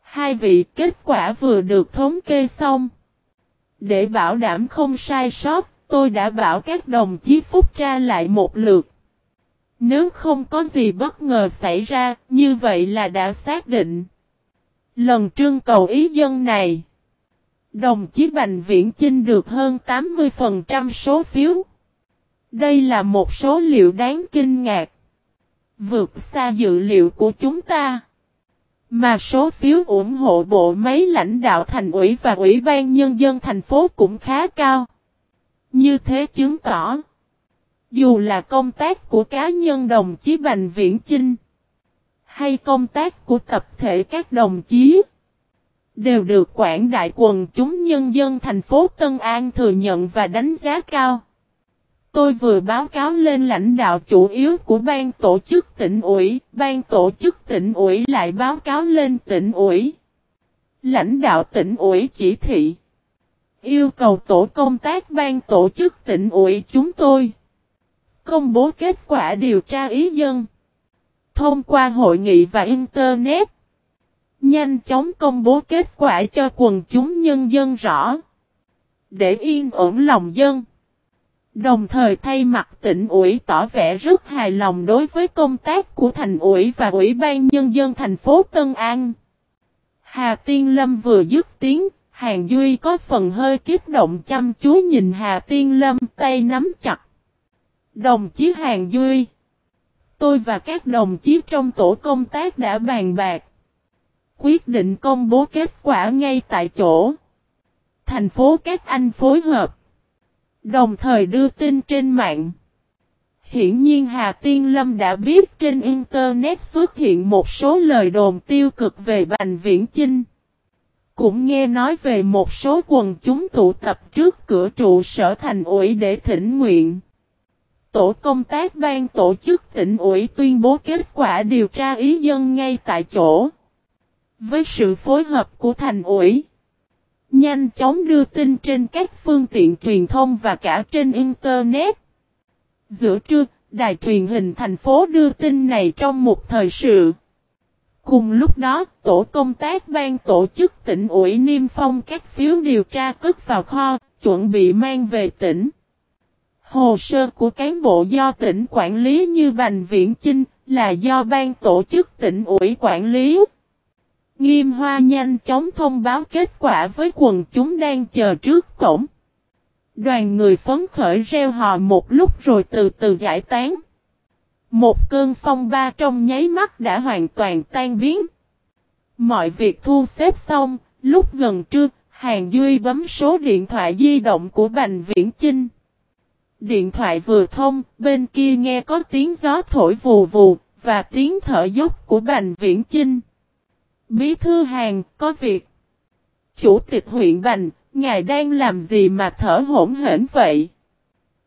S1: Hai vị kết quả vừa được thống kê xong. Để bảo đảm không sai sót, tôi đã bảo các đồng chí phúc ra lại một lượt. Nếu không có gì bất ngờ xảy ra, như vậy là đã xác định. Lần trương cầu ý dân này, đồng chí Bành Viễn Chinh được hơn 80% số phiếu. Đây là một số liệu đáng kinh ngạc. Vượt xa dự liệu của chúng ta. Mà số phiếu ủng hộ bộ máy lãnh đạo thành ủy và ủy ban nhân dân thành phố cũng khá cao. Như thế chứng tỏ, dù là công tác của cá nhân đồng chí Bành Viễn Chinh, hay công tác của tập thể các đồng chí, đều được quảng đại quần chúng nhân dân thành phố Tân An thừa nhận và đánh giá cao. Tôi vừa báo cáo lên lãnh đạo chủ yếu của ban tổ chức tỉnh ủy, ban tổ chức tỉnh ủy lại báo cáo lên tỉnh ủy. Lãnh đạo tỉnh ủy chỉ thị. yêu cầu tổ công tác ban tổ chức tỉnh ủy chúng tôi công bố kết quả điều tra ý dân thông qua hội nghị và Internet. Nhanh chóng công bố kết quả cho quần chúng nhân dân rõ. Để yên ổn lòng dân. Đồng thời thay mặt tỉnh ủy tỏ vẻ rất hài lòng đối với công tác của thành ủy và ủy ban nhân dân thành phố Tân An. Hà Tiên Lâm vừa dứt tiếng, Hàng Duy có phần hơi kiếp động chăm chú nhìn Hà Tiên Lâm tay nắm chặt. Đồng chí Hàng Duy Tôi và các đồng chí trong tổ công tác đã bàn bạc. Quyết định công bố kết quả ngay tại chỗ. Thành phố các anh phối hợp. Đồng thời đưa tin trên mạng. Hiển nhiên Hà Tiên Lâm đã biết trên Internet xuất hiện một số lời đồn tiêu cực về Bành Viễn Chinh. Cũng nghe nói về một số quần chúng tụ tập trước cửa trụ sở thành ủy để thỉnh nguyện. Tổ công tác ban tổ chức tỉnh ủy tuyên bố kết quả điều tra ý dân ngay tại chỗ. Với sự phối hợp của thành ủy, nhanh chóng đưa tin trên các phương tiện truyền thông và cả trên Internet. Giữa trưa, đài truyền hình thành phố đưa tin này trong một thời sự. Cùng lúc đó, tổ công tác ban tổ chức tỉnh ủy niêm phong các phiếu điều tra cất vào kho, chuẩn bị mang về tỉnh. Hồ sơ của cán bộ do tỉnh quản lý như Bành Viễn Chinh là do ban tổ chức tỉnh ủy quản lý. Nghiêm Hoa nhanh chóng thông báo kết quả với quần chúng đang chờ trước cổng. Đoàn người phấn khởi reo hò một lúc rồi từ từ giải tán. Một cơn phong ba trong nháy mắt đã hoàn toàn tan biến. Mọi việc thu xếp xong, lúc gần trưa, Hàng Duy bấm số điện thoại di động của Bành Viễn Chinh. Điện thoại vừa thông, bên kia nghe có tiếng gió thổi vù vù, và tiếng thở dốc của Bành Viễn Chinh. Bí thư hàng, có việc. Chủ tịch huyện Bành, ngài đang làm gì mà thở hổn hển vậy?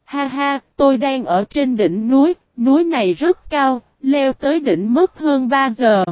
S1: Ha ha, tôi đang ở trên đỉnh núi, núi này rất cao, leo tới đỉnh mất hơn 3 giờ.